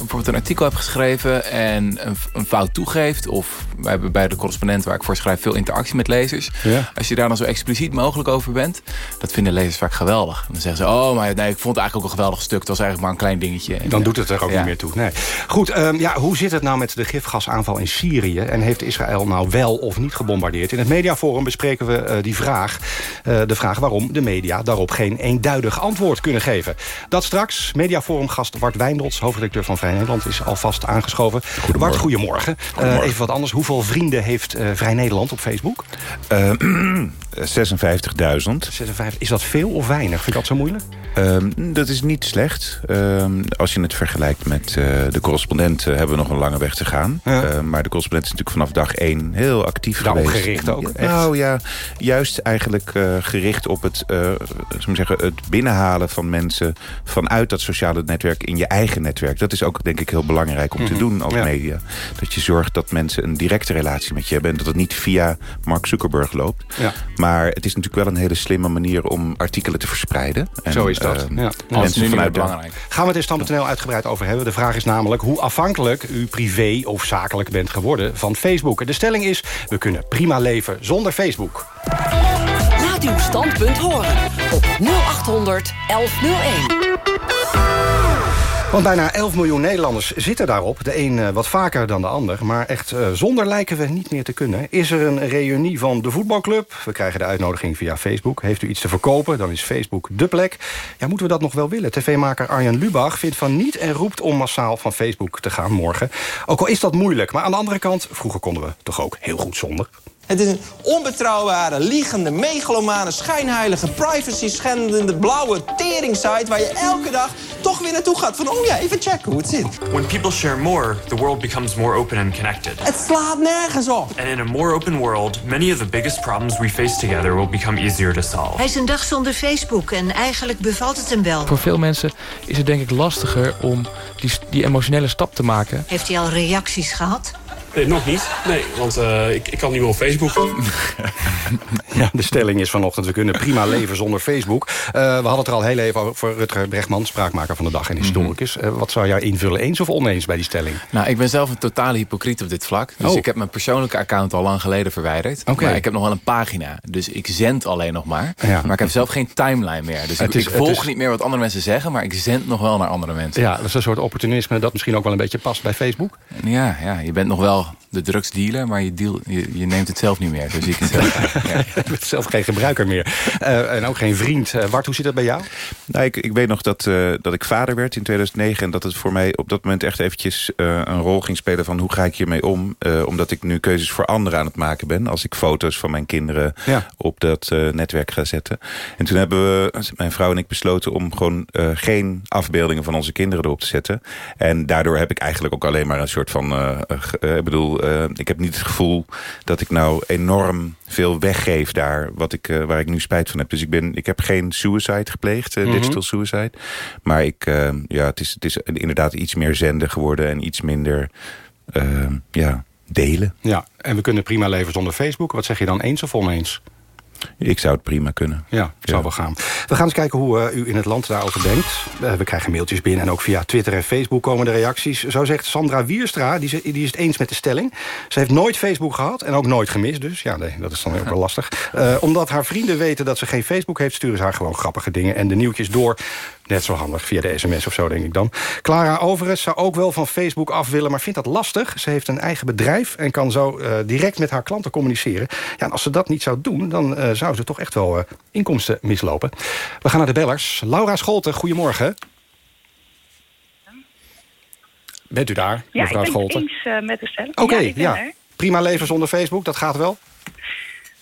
bijvoorbeeld een artikel hebt geschreven en een, een fout toegeeft... of wij hebben bij de correspondent waar ik voor schrijf veel interactie met lezers... Ja. als je daar dan zo expliciet mogelijk over bent... dat vinden lezers vaak geweldig. Dan zeggen ze, oh, maar nee, ik vond het eigenlijk ook een geweldig stuk. Het was eigenlijk maar een klein dingetje. En, Dan doet het er ook ja. niet meer toe. Nee. Goed, ehm, ja, hoe zit het nou met de gifgasaanval in Syrië? En heeft Israël nou wel of niet gebombardeerd? In het mediaforum bespreken we eh, die vraag. Eh, de vraag waarom de media daarop geen eenduidig antwoord kunnen geven. Dat straks. Mediaforum-gast Bart Wijndrots, hoofdredacteur van Vrij Nederland... is alvast aangeschoven. Bart, goedemorgen. Eh, even wat anders. Hoeveel vrienden heeft eh, Vrij Nederland op Facebook? Eh, 56.000. 56. Is dat veel of weinig? Vind je dat zo moeilijk? Ehm, dat is niet slecht. Ehm, als je het vergelijkt met eh, de correspondent... eh, hebben we nog een lange weg te gaan. Ehm, maar de correspondent is natuurlijk vanaf dag één heel actief Daarop geweest. gericht ook, Ja? Nou ja, juist eigenlijk eh, gericht op het, eh, zeggen, het binnenhalen van mensen... vanuit dat sociale netwerk in je eigen netwerk. Dat is ook denk ik heel belangrijk om te Mhm. doen als Ja. media. Dat je zorgt dat mensen een directe relatie met je hebben... en dat het niet via Mark Zuckerberg loopt. Ja. Maar het is natuurlijk wel een hele slimme manier om artikelen te verspreiden. En, Zo is dat. ehm, ja. mensen vanuit de- Gaan we het in stand.nl uitgebreid over hebben. De vraag is namelijk hoe afhankelijk u privé of zakelijk bent geworden van Facebook. De stelling is, we kunnen prima leven zonder Facebook. Laat uw standpunt horen op 0800 1101. Want bijna 11 miljoen Nederlanders zitten daarop. De een eh, wat vaker dan de ander. Maar echt eh, zonder lijken we niet meer te kunnen. Is er een reunie van de voetbalclub? We krijgen de uitnodiging via Facebook. Heeft u iets te verkopen? Dan is Facebook de plek. Ja, moeten we dat nog wel willen? TV-maker Arjen Lubach vindt van niet... en roept om massaal van Facebook te gaan morgen. Ook al is dat moeilijk. Maar aan de andere kant, vroeger konden we toch ook heel goed zonder. Het is een onbetrouwbare, liegende, megalomane, schijnheilige, privacy-schendende, blauwe tering-site... waar je elke dag toch weer naartoe gaat van, oh ja, even checken hoe het zit. When people share more, the world becomes more open and connected. Het slaat nergens op. And in a more open world, many of the biggest problems we face together will become easier to solve. Hij is een dag zonder Facebook en eigenlijk bevalt het hem wel. Voor veel mensen is het denk ik lastiger om die, die emotionele stap te maken. Heeft hij al reacties gehad? Nee, nog niet. Nee, want eh, ik, ik kan niet meer op Facebook. Ja, de stelling is vanochtend, we kunnen prima leven zonder Facebook. Eh, we hadden het er al heel even over voor Rutger Bregman... spraakmaker van de dag en historicus. Eh, wat zou jij invullen, eens of oneens bij die stelling? Nou, ik ben zelf een totale hypocriet op dit vlak. Dus Oh. ik heb mijn persoonlijke account al lang geleden verwijderd. Oké. Maar ik heb nog wel een pagina. Dus ik zend alleen nog maar. Ja. Maar ik heb zelf geen timeline meer. Dus Het ik, is- ik het volg is- niet meer wat andere mensen zeggen... maar ik zend nog wel naar andere mensen. Ja, dat is een soort opportunisme dat misschien ook wel een beetje past bij Facebook. Ja, ja je bent nog wel wel de drugsdealer, maar je, deal, je, je neemt het zelf niet meer. Dus ik zelf. Je bent zelf geen gebruiker meer. Eh, en ook geen vriend. Eh, Bart, hoe zit dat bij jou? Nou, ik, ik weet nog dat, eh, dat ik vader werd in 2009... en dat het voor mij op dat moment echt eventjes eh, een rol ging spelen... van hoe ga ik hiermee om? Eh, omdat ik nu keuzes voor anderen aan het maken ben... als ik foto's van mijn kinderen Ja. op dat netwerk ga zetten. En toen hebben we, mijn vrouw en ik, besloten... om gewoon geen afbeeldingen van onze kinderen erop te zetten. En daardoor heb ik eigenlijk ook alleen maar een soort van... ik bedoel, ik heb niet het gevoel dat ik nou enorm veel weggeef daar... Wat ik, waar ik nu spijt van heb. Dus ik, ben, ik heb geen suicide gepleegd. Digital suicide. Maar ik, eh, ja, het, is, het is inderdaad iets meer zenden geworden... en iets minder eh, ja, delen. Ja, en we kunnen prima leven zonder Facebook. Wat zeg je dan, eens of oneens? Ik zou het prima kunnen. Ja, zou wel gaan. We gaan eens kijken hoe eh, u in het land daarover denkt. Eh, we krijgen mailtjes binnen en ook via Twitter en Facebook komen de reacties. Zo zegt Sandra Wierstra, die, ze- die is het eens met de stelling. Ze heeft nooit Facebook gehad en ook nooit gemist. Dus ja, nee, dat is dan ook wel lastig. Eh, omdat haar vrienden weten dat ze geen Facebook heeft... sturen ze haar gewoon grappige dingen en de nieuwtjes door. Net zo handig via de sms of zo, denk ik dan. Clara Overes zou ook wel van Facebook af willen, maar vindt dat lastig. Ze heeft een eigen bedrijf en kan zo eh, direct met haar klanten communiceren. Ja, en als ze dat niet zou doen, dan eh, zou ze toch echt wel eh, inkomsten mislopen. We gaan naar de bellers. Laura Scholten, goedemorgen. Bent u daar, Ja, mevrouw ik ben het Scholten? eens met de stelling. Oké, ja, ja. Prima leven zonder Facebook, dat gaat wel?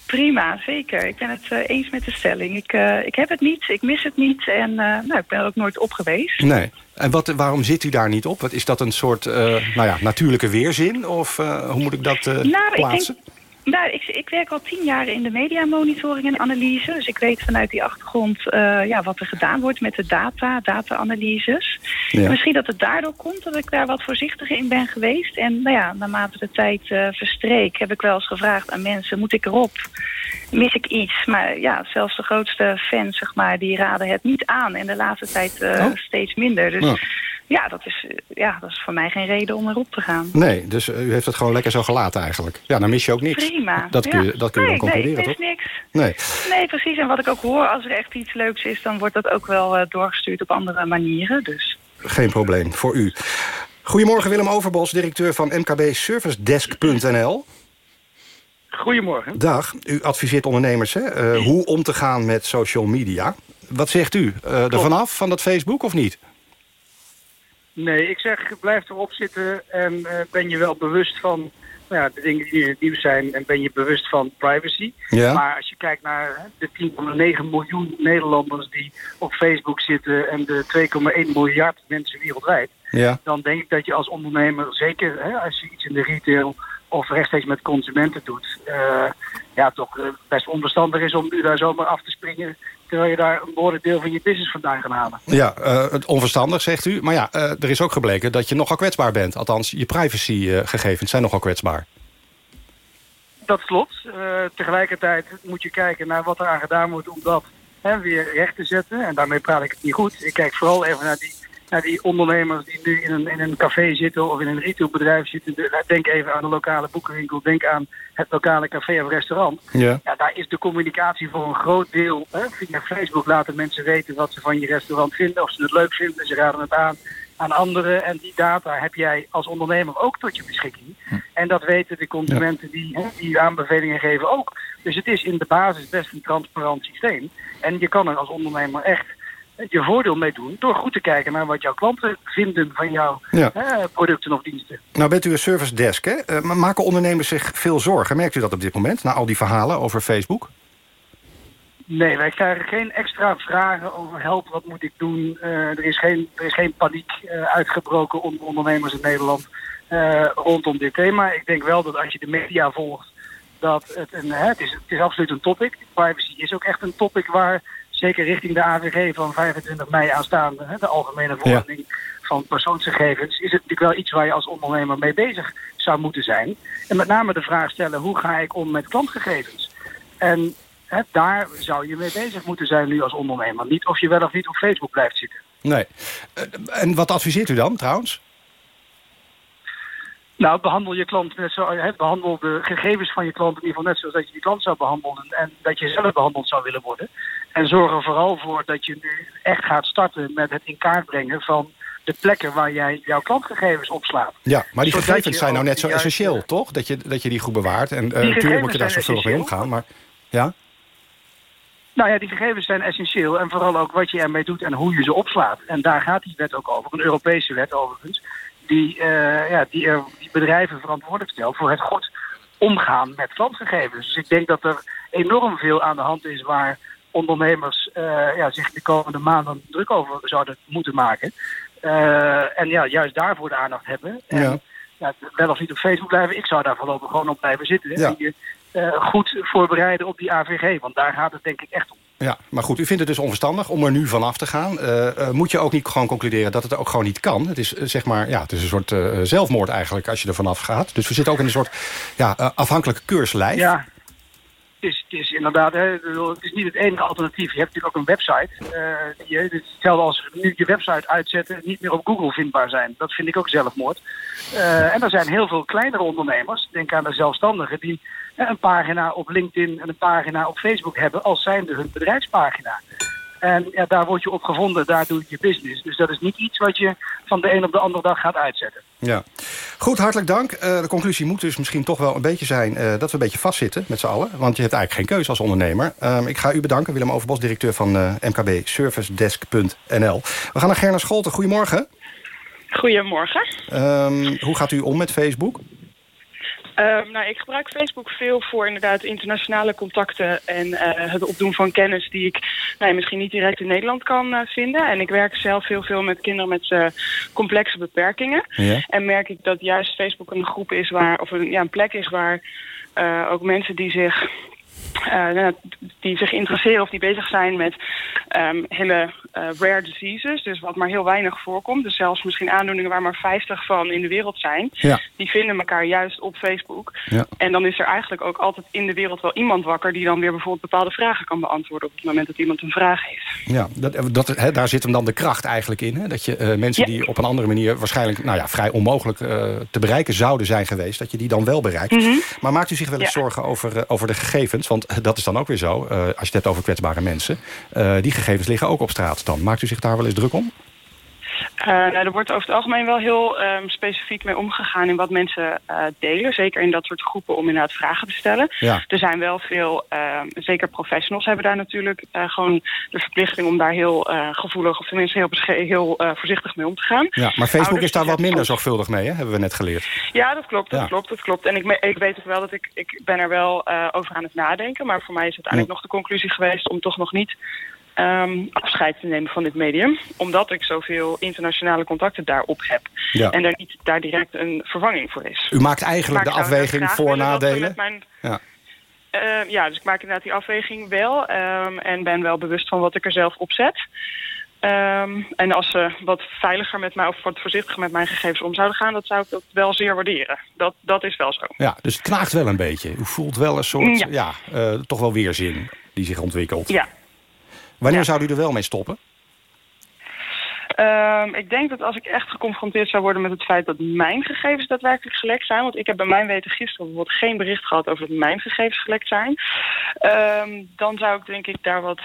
Prima, zeker. Ik ben het eh, eens met de stelling. Ik, eh, ik heb het niet, ik mis het niet en eh, nou, ik ben er ook nooit op geweest. Nee. En wat, waarom zit u daar niet op? Wat, is dat een soort nou ja, natuurlijke weerzin? Of hoe moet ik dat nou, ik plaatsen? denk, nou, ik, ik werk al tien jaar in de mediamonitoring en analyse. Dus ik weet vanuit die achtergrond eh, ja, wat er gedaan wordt met de data, data-analyses. Ja. Misschien dat het daardoor komt dat ik daar wat voorzichtiger in ben geweest. En nou ja, naarmate de tijd eh, verstreek heb ik wel eens gevraagd aan mensen... moet ik erop? Mis ik iets? Maar ja, zelfs de grootste fans, zeg maar, die raden het niet aan. En de laatste tijd Oh. steeds minder. Dus Ja. Ja. dat is, eh, ja, dat is voor mij geen reden om erop te gaan. Nee, dus eh, u heeft het gewoon lekker zo gelaten eigenlijk. Ja, dan mis je ook niks. Prima. Dat kun je, Ja. dat kun je nee, dan concluderen, nee, ik toch? niks. Nee. Nee, precies. En wat ik ook hoor, als er echt iets leuks is... dan wordt dat ook wel eh, doorgestuurd op andere manieren. Dus Geen probleem voor u. Goedemorgen Willem Overbos, directeur van mkbservicedesk.nl. Goedemorgen. Dag, u adviseert ondernemers hè, eh, hoe om te gaan met social media. Wat zegt u? Eh er vanaf van dat Facebook of niet? Nee, ik zeg blijf erop zitten en eh, ben je wel bewust van nou ja, de dingen die in het nieuws zijn en ben je bewust van privacy. Ja. Maar als je kijkt naar de 10,9 miljoen Nederlanders die op Facebook zitten en de 2,1 miljard mensen wereldwijd, Ja. dan denk ik dat je als ondernemer, zeker hè, als je iets in de retail of rechtstreeks met consumenten doet, eh, ja, toch eh, best onverstandig is om u daar zomaar af te springen, terwijl je daar een behoorlijk deel van je business vandaan kan halen. Ja, eh, onverstandig zegt u. Maar ja, er is ook gebleken dat je nogal kwetsbaar bent. Althans, je privacygegevens zijn nogal kwetsbaar. Dat klopt. Tegelijkertijd moet je kijken naar wat er aan gedaan wordt om dat hè, weer recht te zetten. En daarmee praat ik het niet goed. Ik kijk vooral even naar die, naar die ondernemers die nu in een, in een café zitten of in een retailbedrijf zitten. De- Denk even aan de lokale boekenwinkel, denk aan het lokale café of restaurant. Ja. Ja, daar is de communicatie voor een groot deel. Hè, via Facebook laten mensen weten wat ze van je restaurant vinden. Of ze het leuk vinden. Ze raden het aan aan anderen. En die data heb jij als ondernemer ook tot je beschikking. En dat weten de consumenten die, die aanbevelingen geven ook. Dus het is in de basis best een transparant systeem. En je kan er als ondernemer echt je voordeel mee doen... door goed te kijken naar wat jouw klanten vinden van jouw Ja. hè, producten of diensten. Nou bent u een service desk, hè? Eh, maken ondernemers zich veel zorgen? Merkt u dat op dit moment, na al die verhalen over Facebook? Nee, wij krijgen geen extra vragen over help, wat moet ik doen. Eh, er, is geen, er is geen paniek eh, uitgebroken onder ondernemers in Nederland rondom dit thema. Ik denk wel dat als je de media volgt, dat het een, hè, het, is, het is absoluut een topic. Privacy is ook echt een topic waar, zeker richting de AVG van 25 mei aanstaande, hè, de algemene verordening van persoonsgegevens, is het natuurlijk wel iets waar je als ondernemer mee bezig zou moeten zijn. En met name de vraag stellen, hoe ga ik om met klantgegevens? En hè, daar zou je mee bezig moeten zijn nu als ondernemer. Niet of je wel of niet op Facebook blijft zitten. Nee. Eh, en wat adviseert u dan, trouwens? Nou, behandel je klant net zo, behandel de gegevens van je klant in ieder geval net zoals dat je die klant zou behandelen en dat je zelf behandeld zou willen worden. En zorg er vooral voor dat je nu echt gaat starten met het in kaart brengen van de plekken waar jij jouw klantgegevens opslaat. Ja, maar die Zodat gegevens zijn nou net zo essentieel, toch? Dat je, dat je die goed bewaart. En eh, gegevens natuurlijk moet je daar zorgvuldig mee omgaan. Maar ja, Nou ja, die gegevens zijn essentieel. En vooral ook wat je ermee doet en hoe je ze opslaat. En daar gaat die wet ook over. Een Europese wet overigens. Die, eh, ja, die, er, die bedrijven verantwoordelijk stelt voor het goed omgaan met klantgegevens. Dus ik denk dat er enorm veel aan de hand is waar ondernemers eh, ja, zich de komende maanden druk over zouden moeten maken. Eh, en ja, juist daarvoor de aandacht hebben. En Ja. ja, wel of niet op Facebook blijven. Ik zou daar voorlopig gewoon op blijven zitten. Ja. En je goed voorbereiden op die AVG. Want daar gaat het denk ik echt om. Ja, maar goed, u vindt het dus onverstandig om er nu vanaf te gaan. Eh, eh, moet je ook niet gewoon concluderen dat het ook gewoon niet kan? Het is, eh, zeg maar, ja, het is een soort zelfmoord eigenlijk als je er vanaf gaat. Dus we zitten ook in een soort ja, afhankelijke keurslijf. Ja, het is, het is inderdaad, hè, het is niet het enige alternatief. Je hebt natuurlijk ook een website. die, het hetzelfde als nu je website uitzetten, niet meer op Google vindbaar zijn. Dat vind ik ook zelfmoord. En er zijn heel veel kleinere ondernemers, denk aan de zelfstandigen, die een pagina op LinkedIn en een pagina op Facebook hebben als zijnde hun bedrijfspagina. En ja, daar word je op gevonden, daar doe je je business. Dus dat is niet iets wat je van de een op de andere dag gaat uitzetten. Ja. Goed, hartelijk dank. Eh, de conclusie moet dus misschien toch wel een beetje zijn... eh, dat we een beetje vastzitten met z'n allen. Want je hebt eigenlijk geen keuze als ondernemer. Ehm, ik ga u bedanken, Willem Overbos, directeur van eh, MKB Servicedesk.nl. We gaan naar Gerna Scholten. Goedemorgen. Goedemorgen. Ehm, hoe gaat u om met Facebook? Ehm, nou, ik gebruik Facebook veel voor inderdaad internationale contacten en eh, het opdoen van kennis die ik nou, misschien niet direct in Nederland kan eh, vinden. En ik werk zelf heel veel met kinderen met eh, complexe beperkingen. Ja. En merk ik dat juist Facebook een groep is waar, of een, ja, een plek is waar ook mensen die zich, eh, nou, die zich interesseren of die bezig zijn met ehm, hele eh, rare diseases, dus wat maar heel weinig voorkomt. Dus zelfs misschien aandoeningen waar maar 50 van in de wereld zijn. Ja. Die vinden elkaar juist op Facebook. Ja. En dan is er eigenlijk ook altijd in de wereld wel iemand wakker die dan weer bijvoorbeeld bepaalde vragen kan beantwoorden op het moment dat iemand een vraag heeft. Ja, dat, dat, hè, daar zit hem dan de kracht eigenlijk in. Hè? Dat je eh, mensen Ja. die op een andere manier... waarschijnlijk nou ja, vrij onmogelijk eh, te bereiken zouden zijn geweest... dat je die dan wel bereikt. Mhm. Maar maakt u zich wel eens zorgen over, eh, over de gegevens? Want eh, dat is dan ook weer zo, eh, als je het hebt over kwetsbare mensen. eh, die gegevens liggen ook op straat dan. Maakt u zich daar wel eens druk om? Nou, er wordt over het algemeen wel heel ehm, specifiek mee omgegaan in wat mensen eh, delen. Zeker in dat soort groepen om inderdaad vragen te stellen. Ja. Er zijn wel veel, ehm, zeker professionals hebben daar natuurlijk eh, gewoon de verplichting om daar heel gevoelig, of tenminste heel, heel voorzichtig mee om te gaan. Ja, maar Facebook Ouders is daar wat minder zorgvuldig mee, hè? hebben we net geleerd. Ja, dat klopt, dat Ja. klopt, dat klopt. En ik, weet ook wel dat ik, ik ben er wel over aan het nadenken. Maar voor mij is uiteindelijk nog de conclusie geweest om toch nog niet ehm, afscheid te nemen van dit medium. Omdat ik zoveel internationale contacten daarop heb. Ja. En er niet daar direct een vervanging voor is. U maakt eigenlijk de afweging voor nadelen. mijn- Ja. Eh, ja, dus ik maak inderdaad die afweging wel. ehm, en ben wel bewust van wat ik er zelf op zet. Ehm, en als ze wat veiliger met mij of wat voorzichtiger met mijn gegevens om zouden gaan, dat zou ik dat wel zeer waarderen. Dat, dat is wel zo. Ja, dus het knaagt wel een beetje. U voelt wel een soort, Ja. ja, eh, toch wel weerzin die zich ontwikkelt. Ja. Wanneer Ja. zou u er wel mee stoppen? Ehm, ik denk dat als ik echt geconfronteerd zou worden met het feit dat mijn gegevens daadwerkelijk gelekt zijn, want ik heb bij mijn weten gisteren bijvoorbeeld geen bericht gehad over dat mijn gegevens gelekt zijn, ehm, dan zou ik denk ik daar wat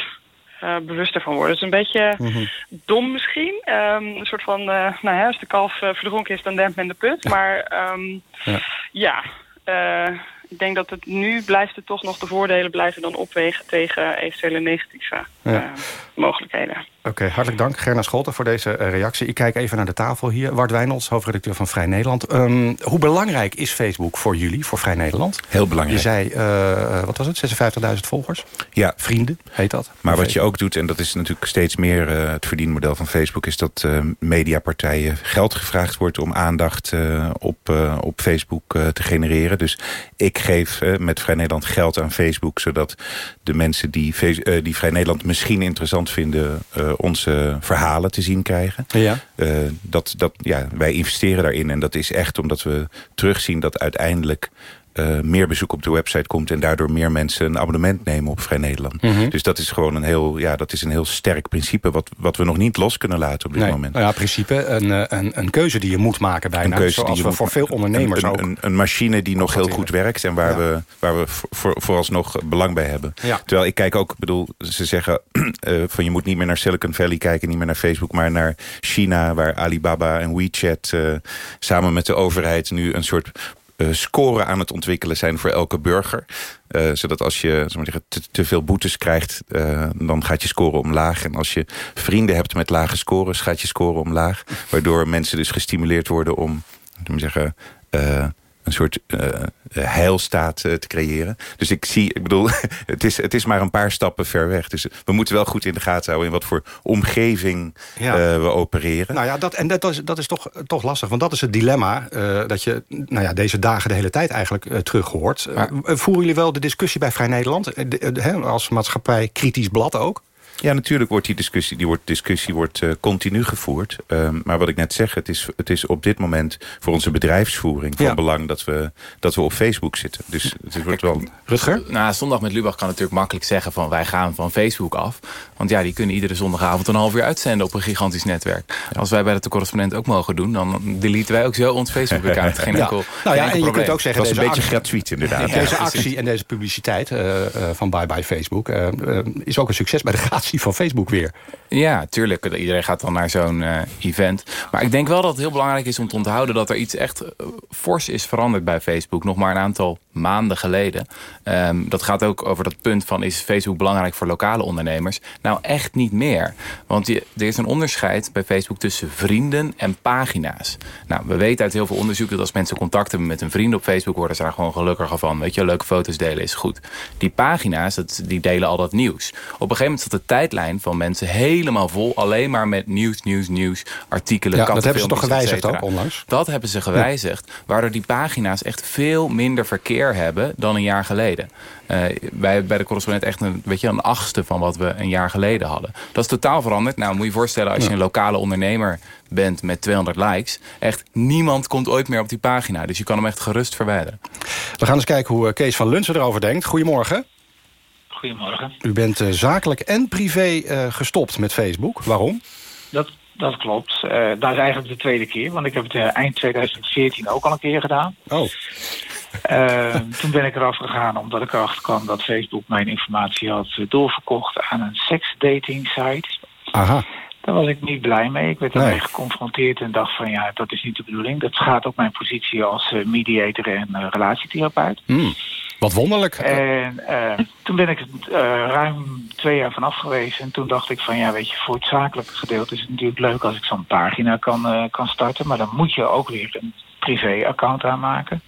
eh, bewuster van worden. Het is een beetje Mhm. dom misschien. Ehm, een soort van, eh, nou ja, als de kalf eh, verdronken is, dan dempt men de put. Maar Ja. ja, ik denk dat het nu blijft het toch nog de voordelen blijven dan opwegen tegen eventuele negatieve Ja. Eh, mogelijkheden. Oké, hartelijk dank Gerna Scholten voor deze eh, reactie. Ik kijk even naar de tafel hier. Wart Wijnolds, hoofdredacteur van Vrij Nederland. Ehm, hoe belangrijk is Facebook voor jullie, voor Vrij Nederland? Heel belangrijk. Je zei, eh, wat was het, 56.000 volgers? Ja. Vrienden, heet dat? Maar wat je ook doet, en dat is natuurlijk steeds meer eh, het verdienmodel van Facebook... is dat eh, mediapartijen geld gevraagd wordt om aandacht eh, op, eh, op Facebook eh, te genereren. Dus ik geef eh, met Vrij Nederland geld aan Facebook... zodat de mensen die, eh, die Vrij Nederland misschien interessant vinden... eh, onze verhalen te zien krijgen. Ja. Eh, dat, dat, ja, wij investeren daarin en dat is echt omdat we terugzien... dat uiteindelijk eh, meer bezoek op de website komt... en daardoor meer mensen een abonnement nemen op Vrij Nederland. Mhm. Dus dat is gewoon een heel, ja, dat is een heel sterk principe... Wat, wat we nog niet los kunnen laten op dit Nee, moment. nou ja, principe, een, eh, een, een keuze die je moet maken bijna. Een keuze zoals die je we voor veel ondernemers een, ook. Een, een machine die nog heel goed werkt en waar Ja. we, waar we voor, voor- vooralsnog belang bij hebben. Ja. Terwijl ik kijk ook, ik bedoel, ze zeggen eh, van je moet niet meer naar Silicon Valley kijken, niet meer naar Facebook, maar naar China, waar Alibaba en WeChat samen met de overheid nu een soort eh, score aan het ontwikkelen zijn voor elke burger. Eh, zodat als je zeggen, te, te veel boetes krijgt, eh, dan gaat je score omlaag. En als je vrienden hebt met lage scores, gaat je score omlaag. Waardoor mensen dus gestimuleerd worden om zeggen, een soort eh, heilstaat eh, te creëren. Dus ik zie, ik bedoel, het is, het is maar een paar stappen ver weg. Dus we moeten wel goed in de gaten houden in wat voor omgeving Ja. eh, we opereren. Nou ja, dat, en dat is, dat is toch, toch lastig. Want dat is het dilemma dat je nou ja, deze dagen de hele tijd eigenlijk terug hoort. Voeren jullie wel de discussie bij Vrij Nederland? De- als maatschappij kritisch blad ook? Ja, natuurlijk wordt die discussie, die wordt, discussie wordt eh, continu gevoerd. Ehm, maar wat ik net zeg, het is, het is op dit moment voor onze bedrijfsvoering van Ja. belang dat we, dat we op Facebook zitten. Dus het wordt wel. Rutger? Nou, zondag met Lubach kan natuurlijk makkelijk zeggen van wij gaan van Facebook af. Want ja, die kunnen iedere zondagavond een half uur uitzenden op een gigantisch netwerk. Als wij bij de correspondent ook mogen doen, dan deleten wij ook zo ons Facebook-account. Geen Ja. enkel, Nou geen ja, enkel en je probleem. kunt ook zeggen... Was deze een beetje actie- gratuit inderdaad. Ja, deze actie en deze publiciteit eh, eh, van Bye Bye Facebook... is ook een succes bij de gratie van Facebook weer. Ja, tuurlijk. Iedereen gaat dan naar zo'n eh, event. Maar ik denk wel dat het heel belangrijk is om te onthouden... dat er iets echt eh, fors is veranderd bij Facebook. Nog maar een aantal maanden geleden. Ehm, dat gaat ook over dat punt van... is Facebook belangrijk voor lokale ondernemers? Nou, echt niet meer. Want je, er is een onderscheid bij Facebook tussen vrienden en pagina's. Nou, we weten uit heel veel onderzoek... dat als mensen contact hebben met een vriend op Facebook... worden ze daar gewoon gelukkiger van. Weet je, leuke foto's delen is goed. Die pagina's, dat, die delen al dat nieuws. Op een gegeven moment zat de tijdlijn van mensen helemaal vol. Alleen maar met nieuws, nieuws, nieuws, artikelen, Ja, dat hebben ze toch gewijzigd ook onlangs? Dat hebben ze gewijzigd. Waardoor die pagina's echt veel minder verkeer hebben dan een jaar geleden. Eh, wij bij de correspondent echt een, weet je, een achtste van wat we een jaar geleden hadden. Dat is totaal veranderd. Nou, moet je je voorstellen als je een lokale ondernemer bent met 200 likes. Echt niemand komt ooit meer op die pagina. Dus je kan hem echt gerust verwijderen. We gaan eens kijken hoe eh, Kees van Lunsen erover denkt. Goedemorgen. Goedemorgen. U bent eh, zakelijk en privé eh, gestopt met Facebook. Waarom? Dat, dat klopt. Eh, dat is eigenlijk de tweede keer, want ik heb het eind 2014 ook al een keer gedaan. Oh. Eh, toen ben ik eraf gegaan omdat ik erachter kwam dat Facebook mijn informatie had eh, doorverkocht aan een seksdating site. Aha. Daar was ik niet blij mee. Ik werd Nee. geconfronteerd en dacht van ja, dat is niet de bedoeling. Dat schaadt ook mijn positie als eh, mediator en eh, relatietherapeut. Hmm. Wat wonderlijk. En toen ben ik eh, ruim twee jaar vanaf geweest. En toen dacht ik van ja, weet je, voor het zakelijke gedeelte is het natuurlijk leuk als ik zo'n pagina kan, kan starten. Maar dan moet je ook weer een privé-account aanmaken.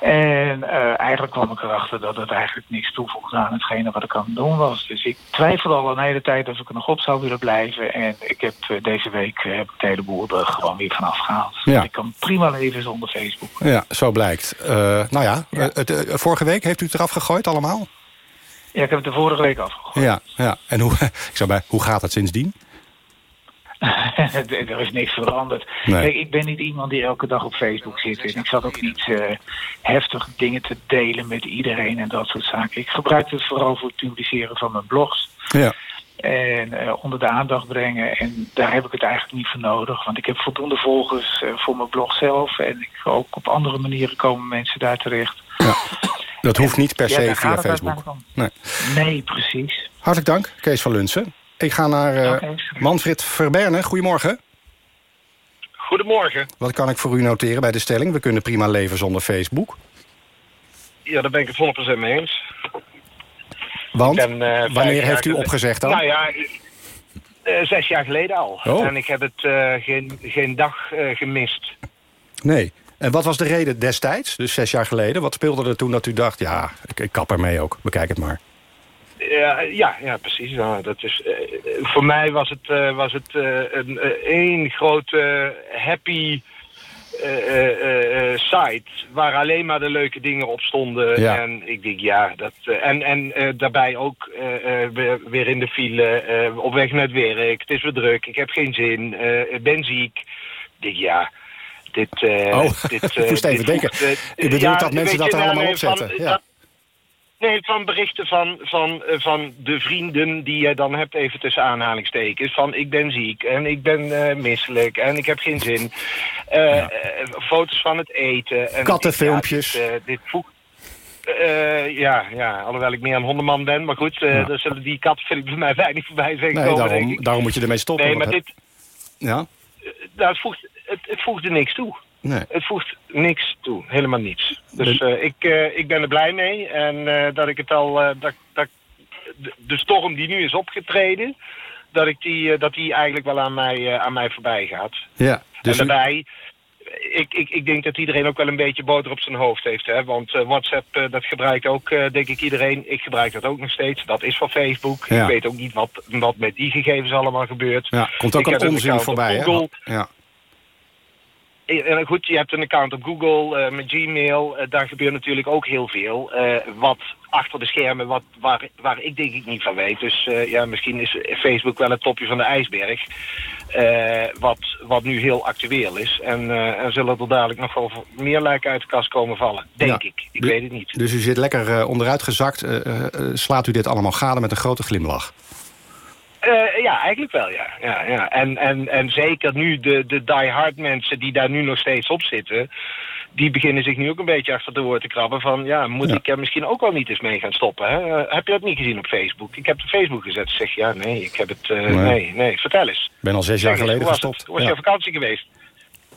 En eh, eigenlijk kwam ik erachter dat het eigenlijk niks toevoegde aan hetgene wat ik aan het doen was. Dus ik twijfelde al een hele tijd of ik er nog op zou willen blijven. En ik heb eh, deze week eh, heb ik de hele boel er gewoon weer vanaf gehaald. Ja. Ik kan prima leven zonder Facebook. Ja, zo blijkt. Nou ja, eh, het, vorige week heeft u het eraf gegooid allemaal? Ja, ik heb het de vorige week afgegooid. Ja, ja. En hoe, ik zou bij, hoe gaat het sindsdien? er is niks veranderd. Nee. Kijk, ik ben niet iemand die elke dag op Facebook zit. En ik zat ook niet eh, heftig dingen te delen met iedereen en dat soort zaken. Ik gebruik het vooral voor het publiceren van mijn blogs. Ja. En eh, onder de aandacht brengen. En daar heb ik het eigenlijk niet voor nodig. Want ik heb voldoende volgers eh, voor mijn blog zelf. En ik, ook op andere manieren komen mensen daar terecht. Dat hoeft niet per Ja, se via Facebook. Nee. Nee, precies. Hartelijk dank, Kees van Lunsen. Ik ga naar eh, Oké, Manfred Verberne. Goedemorgen. Goedemorgen. Wat kan ik voor u noteren bij de stelling? We kunnen prima leven zonder Facebook. Ja, daar ben ik het 100% mee eens. Want? Ben, eh, Wanneer heeft u opgezegd dan? Nou ja, eh, zes jaar geleden al. Oh. En ik heb het eh, geen, geen dag eh, gemist. Nee. En wat was de reden destijds, dus zes jaar geleden? Wat speelde er toen dat u dacht, ja, ik, ik kap ermee ook. Bekijk het maar. Ja, ja, ja, precies. Nou, dat is, eh, voor mij was het, eh, was het eh, een één grote happy site waar alleen maar de leuke dingen op stonden. Ja. En ik denk, ja, dat. en en daarbij ook weer, weer in de file, op weg naar het werk. Het is weer druk, ik heb geen zin, ik ben ziek. Ik denk, ja. Dit, Oh, dit, moest even denken. U bedoelt ja, dat mensen dat je, er allemaal op zetten? Ja. dat- Nee, van berichten van, van, eh, van de vrienden die je dan hebt, even tussen aanhalingstekens. Van ik ben ziek en ik ben eh, misselijk en ik heb geen zin. Eh, foto's van het eten. En Kattenfilmpjes. Ja, dit, dit voegt... ja, ja, alhoewel ik meer een hondenman ben. Maar goed, eh Ja. dan zullen die kattenfilmpjes bij mij weinig voorbij zijn Nee, daarom, moet je ermee stoppen. Nee, maar dit, Ja? nou, het, voegt, het, het voegde niks toe. Nee. Het voegt niks toe, helemaal niets. Dus Ben- eh, ik, eh, ik ben er blij mee. En eh, dat ik het al, dat, dat, de, storm die nu is opgetreden, dat, ik die, dat die eigenlijk wel aan mij, aan mij voorbij gaat. Ja, dus en daarbij, ik, ik, ik denk dat iedereen ook wel een beetje boter op zijn hoofd heeft. Hè? Want WhatsApp, dat gebruikt ook, denk ik, iedereen. Ik gebruik dat ook nog steeds. Dat is van Facebook. Ja. Ik weet ook niet wat, wat met die gegevens allemaal gebeurt. ja, komt ook Ik een onzin voorbij, hè? Ja. En goed, je hebt een account op Google, eh, met Gmail. eh, daar gebeurt natuurlijk ook heel veel. eh, wat achter de schermen, wat, waar, waar ik denk ik niet van weet. Dus eh, ja, misschien is Facebook wel het topje van de ijsberg. eh, wat, wat nu heel actueel is. En, eh, en zullen er dadelijk nog wel meer lijken uit de kast komen vallen. Denk Ja. ik. Ik weet het niet. Dus u zit lekker eh, onderuit gezakt. eh, eh, eh, slaat u dit allemaal gade met een grote glimlach? Eh, ja, eigenlijk wel, ja. ja, ja. En, en, en zeker nu de, de die-hard mensen die daar nu nog steeds op zitten... die beginnen zich nu ook een beetje achter de oor te krabben van... ja, moet Ja. ik er misschien ook wel niet eens mee gaan stoppen? Hè? Eh, heb je dat niet gezien op Facebook? Ik heb het op Facebook gezet. Zeg ja, nee, ik heb het... eh, Nee. nee. nee, vertel eens. Ik ben al zes jaar eens, geleden hoe gestopt. het? Hoe was Ja. je op vakantie geweest?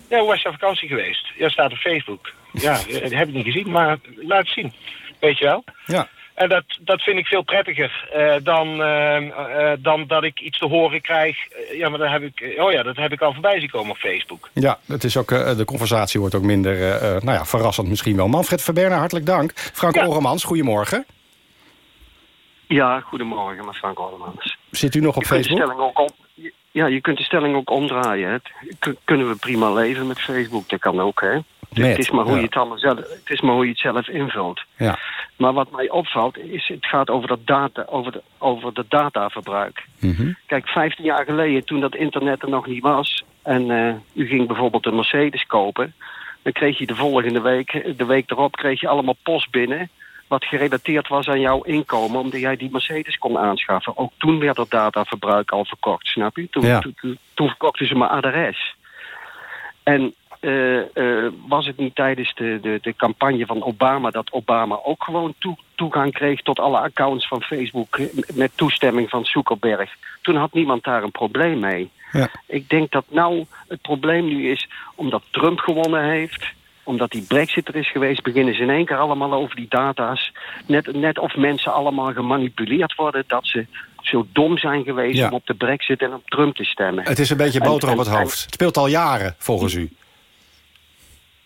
Ja, hoe was je op vakantie geweest? Ja, staat op Facebook. Ja, dat heb ik niet gezien, maar laat het zien. Weet je wel? Ja. En dat, dat vind ik veel prettiger eh, dan, eh, eh, dan dat ik iets te horen krijg. Eh, ja, maar dat heb ik, oh ja, dat heb ik al voorbij zien komen op Facebook. Ja, het is ook, de conversatie wordt ook minder, nou ja, verrassend misschien wel. Manfred Verberner, hartelijk dank. Frank Oremans, goedemorgen. Ja, goedemorgen, met Frank Orlemans. Zit u nog op Facebook? stelling ook om, ja, je kunt de stelling ook omdraaien. hè. Kunnen we prima leven met Facebook? Dat kan ook, hè? Dus het, is maar hoe ja. je het, zelf, het is maar hoe je het zelf invult. Ja. Maar wat mij opvalt, is het gaat over, dat data, over, de, over de dataverbruik. Mhm. Kijk, 15 jaar geleden, toen dat internet er nog niet was... en eh, u ging bijvoorbeeld een Mercedes kopen... dan kreeg je de volgende week, de week erop, kreeg je allemaal post binnen... wat gerelateerd was aan jouw inkomen... omdat jij die Mercedes kon aanschaffen. Ook toen werd dat dataverbruik al verkocht, snap je? Toen, Ja. toen, toen, toen verkochten ze mijn adres. En eh, eh, was het niet tijdens de, de, de campagne van Obama... dat Obama ook gewoon toe, toegang kreeg tot alle accounts van Facebook... eh, met toestemming van Zuckerberg? Toen had niemand daar een probleem mee. Ja. Ik denk dat nou het probleem nu is... omdat Trump gewonnen heeft... omdat die brexit er is geweest... beginnen ze in één keer allemaal over die data's. Net, net of mensen allemaal gemanipuleerd worden... dat ze zo dom zijn geweest Ja. om op de brexit en op Trump te stemmen. Het is een beetje En- boter op het en- hoofd. Het speelt al jaren, volgens u.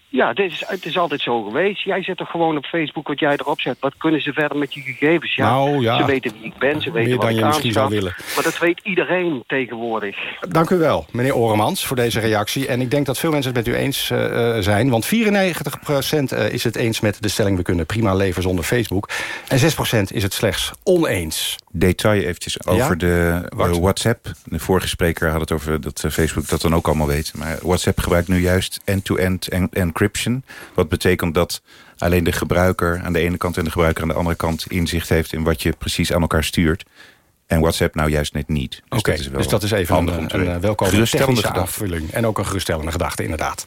Ja, dit is, het is altijd zo geweest. Jij zet toch gewoon op Facebook wat jij erop zet. Wat kunnen ze verder met je gegevens? Ja, Nou, ja. Ze weten wie ik ben, ze weten Meer wat dan ik je misschien zou aanschaf. willen. Maar dat weet iedereen tegenwoordig. Dank u wel, meneer Oremans, voor deze reactie. En ik denk dat veel mensen het met u eens eh, eh, zijn. Want 94% eh, is het eens met de stelling... we kunnen prima leven zonder Facebook. En 6% is het slechts oneens. Detail eventjes over Ja? de eh, WhatsApp. De vorige spreker had het over dat eh, Facebook dat dan ook allemaal weet. Maar WhatsApp gebruikt nu juist end-to-end en- encryption. Wat betekent dat alleen de gebruiker aan de ene kant... en de gebruiker aan de andere kant inzicht heeft... in wat je precies aan elkaar stuurt. En WhatsApp nou juist net niet. Dus Oké, dat is wel dus dat is even een, handig om te een, weten. een welkome Geruststellende gedachte. aanvulling. En ook een geruststellende gedachte, inderdaad.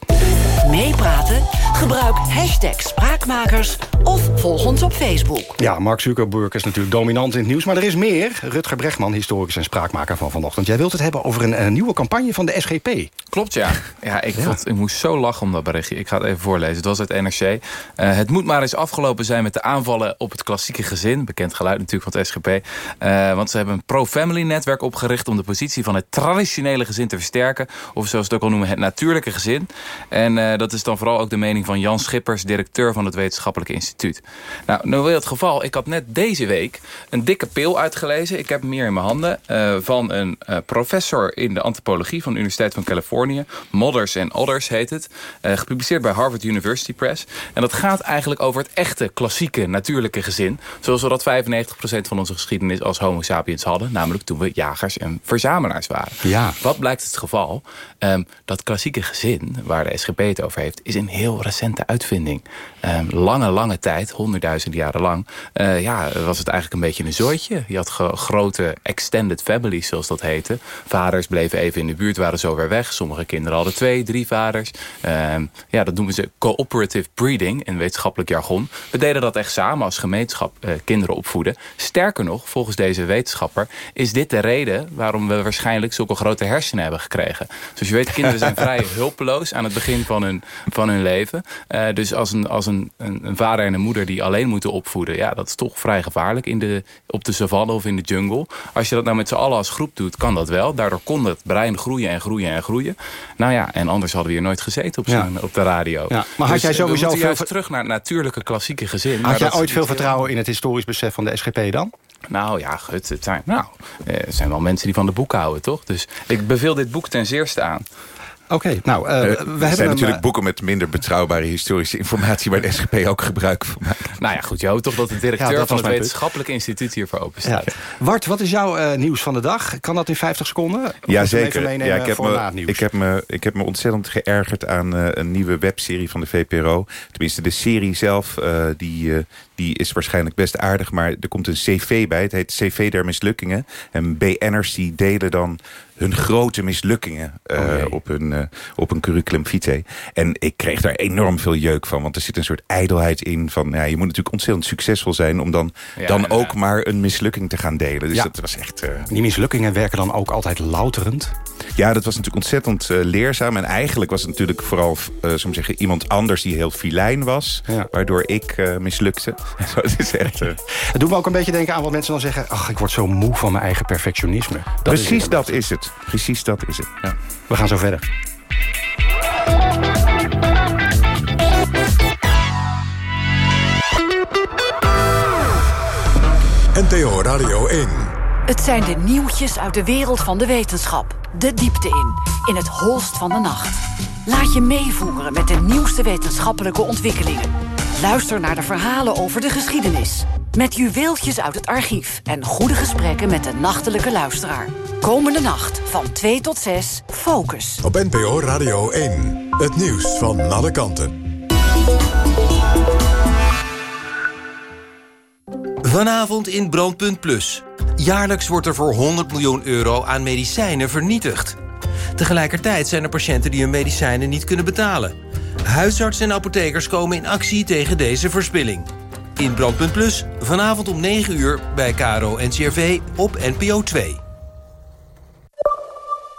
Meepraten? Gebruik hashtag Spraakmakers of volg ons op Facebook. Ja, Mark Zuckerberg is natuurlijk dominant in het nieuws. Maar er is meer. Rutger Bregman, historicus en spraakmaker van vanochtend. Jij wilt het hebben over een, eh, nieuwe campagne van de SGP. Klopt, ja. ja, ik, Vond, ik moest zo lachen om dat berichtje. Ik ga het even voorlezen. Het was uit NRC. Eh, het moet maar eens afgelopen zijn met de aanvallen op het klassieke gezin. Bekend geluid natuurlijk van het SGP. Eh, want ze hebben een pro-family netwerk opgericht... om de positie van het traditionele gezin te versterken. Of zoals ze het ook al noemen, het natuurlijke gezin. En eh, dat is dan vooral ook de mening van Jan Schippers... directeur van het Wetenschappelijk Instituut. Nou, nou wil het geval. Ik had net deze week een dikke pil uitgelezen. Ik heb hem hier in mijn handen. eh, van een eh, professor in de antropologie van de Universiteit van Californië. Modders and Others heet het. Gepubliceerd bij Harvard University Press. En dat gaat eigenlijk over het echte, klassieke, natuurlijke gezin. Zoals we dat 95% van onze geschiedenis als homo sapiens hadden. Namelijk toen we jagers en verzamelaars waren. Ja. Wat blijkt het geval? Um, dat klassieke gezin, waar de SGP het over heeft... is een heel recente uitvinding. Um, lange, lange tijd, honderdduizenden jaren lang... Uh, ja, was het eigenlijk een beetje een zooitje. Je had grote extended families, zoals dat heette. Vaders bleven even in de buurt, waren zo weer weg. Sommige kinderen hadden twee, drie vaders. Um, ja, dat noemen ze cooperative breeding in wetenschappelijk jargon. We deden dat echt samen als gemeenschap uh, kinderen opvoeden. Sterker nog, volgens deze wetenschapper... is dit de reden waarom we waarschijnlijk zulke grote hersenen hebben gekregen. Zoals je weet, kinderen zijn vrij hulpeloos aan het begin van hun, van hun leven. Uh, dus als, een, als een, een, een, vader en een moeder die alleen moeten opvoeden... ja, dat is toch vrij gevaarlijk in de, op de savanne of in de jungle. Als je dat nou met z'n allen als groep doet, kan dat wel. Daardoor kon het brein groeien en groeien en groeien. Nou ja, en anders hadden we hier nooit gezeten op, ja. op de radio. Ja. Maar had dus jij sowieso veel terug naar het natuurlijke klassieke gezin. Had jij ooit veel vertrouwen in het historisch besef van de SGP dan? Nou ja, het, het zijn, nou, het zijn wel mensen die van de boek houden, toch? Dus ik beveel dit boek ten zeerste aan. Oké, okay, nou, uh, er we zijn hebben natuurlijk hem, boeken met minder betrouwbare historische informatie... waar de SGP ook gebruik van maakt. Nou ja, goed, je hoopt toch dat de directeur Ja, dat van het wetenschappelijk instituut hiervoor open Ja. staat. Wart, wat is jouw uh, nieuws van de dag? Kan dat in 50 seconden? Ja, zeker. even meenemen Ja, ik, heb me, ik, heb me, ik heb me ontzettend geërgerd aan uh, een nieuwe webserie van de VPRO. Tenminste, de serie zelf, uh, die, uh, die is waarschijnlijk best aardig... maar er komt een cv bij, het heet CV der mislukkingen. En BN'ers die delen dan hun grote mislukkingen uh, Oh, op, hun, uh, op een curriculum vitae. En ik kreeg daar enorm veel jeuk van. Want er zit een soort ijdelheid in van... Ja, je moet natuurlijk ontzettend succesvol zijn... om dan, Ja, dan ook maar een mislukking te gaan delen. Dus Ja. dat was echt... uh, Die mislukkingen werken dan ook altijd louterend? ja, dat was natuurlijk ontzettend leerzaam. En eigenlijk was het natuurlijk vooral uh, zeggen, iemand anders die heel filijn was. Waardoor ik mislukte. Zo, het is echt... Het doet me ook een beetje denken aan wat mensen dan zeggen... ach, ik word zo moe van mijn eigen perfectionisme. Dat Precies is dat is het. Precies dat is het. Ja. We gaan zo verder. NTO Radio 1. Het zijn de nieuwtjes uit de wereld van de wetenschap. De diepte in, in het holst van de nacht. Laat je meevoeren met de nieuwste wetenschappelijke ontwikkelingen. Luister naar de verhalen over de geschiedenis. Met juweeltjes uit het archief en goede gesprekken met de nachtelijke luisteraar. Komende nacht van 2 tot 6, Focus. Op NPO Radio 1. Het nieuws van alle kanten. Vanavond in Brandpunt Plus. Jaarlijks wordt er voor 100 miljoen euro aan medicijnen vernietigd. Tegelijkertijd zijn er patiënten die hun medicijnen niet kunnen betalen. Huisartsen en apothekers komen in actie tegen deze verspilling. In Brandpunt Plus, vanavond om 9 uur bij KRO NCRV op NPO 2.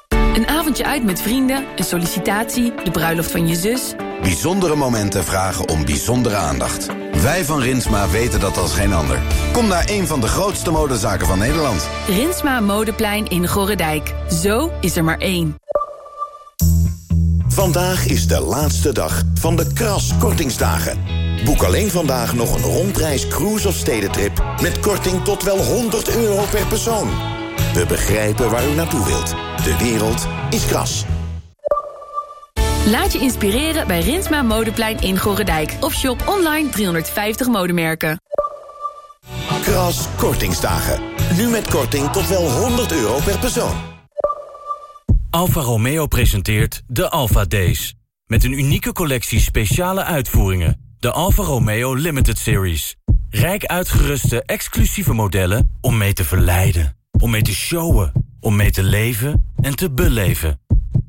Een avondje uit met vrienden, een sollicitatie, de bruiloft van je zus. Bijzondere momenten vragen om bijzondere aandacht. Wij van Rinsma weten dat als geen ander. Kom naar een van de grootste modezaken van Nederland. Rinsma Modeplein in Gorredijk. Zo is er maar één. Vandaag is de laatste dag van de Kras Kortingsdagen. Boek alleen vandaag nog een rondreis cruise of stedentrip... met korting tot wel 100 euro per persoon. We begrijpen waar u naartoe wilt. De wereld is kras. Laat je inspireren bij Rinsma Modeplein in Gorredijk. Of shop online 350 modemerken. Kras Kortingsdagen. Nu met korting tot wel 100 euro per persoon. Alfa Romeo presenteert de Alfa Days. Met een unieke collectie speciale uitvoeringen. De Alfa Romeo Limited Series. Rijk uitgeruste exclusieve modellen om mee te verleiden. Om mee te showen. Om mee te leven en te beleven.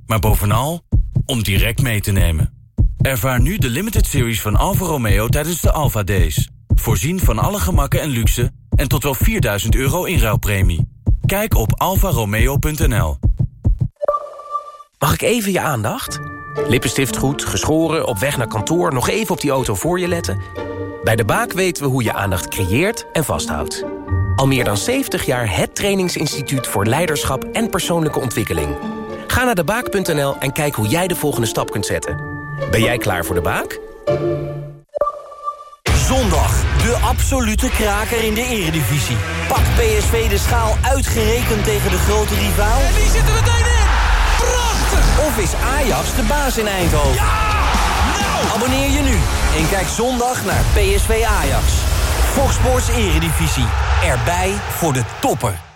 Maar bovenal om direct mee te nemen. Ervaar nu de limited series van Alfa Romeo tijdens de Alfa Days. Voorzien van alle gemakken en luxe en tot wel 4000 euro inruilpremie. Kijk op alfaromeo.nl. Mag ik even je aandacht? Lippenstift goed, geschoren, op weg naar kantoor... nog even op die auto voor je letten? Bij De Baak weten we hoe je aandacht creëert en vasthoudt. Al meer dan 70 jaar het trainingsinstituut voor leiderschap en persoonlijke ontwikkeling. Ga naar debaak.nl en kijk hoe jij de volgende stap kunt zetten. Ben jij klaar voor De Baak? Zondag, de absolute kraker in de eredivisie. Pakt PSV de schaal uitgerekend tegen de grote rivaal? En die zitten meteen in! Prachtig! Of is Ajax de baas in Eindhoven? Nou! Abonneer je nu en kijk zondag naar PSV Ajax. Fox Sports Eredivisie. Erbij voor de toppen.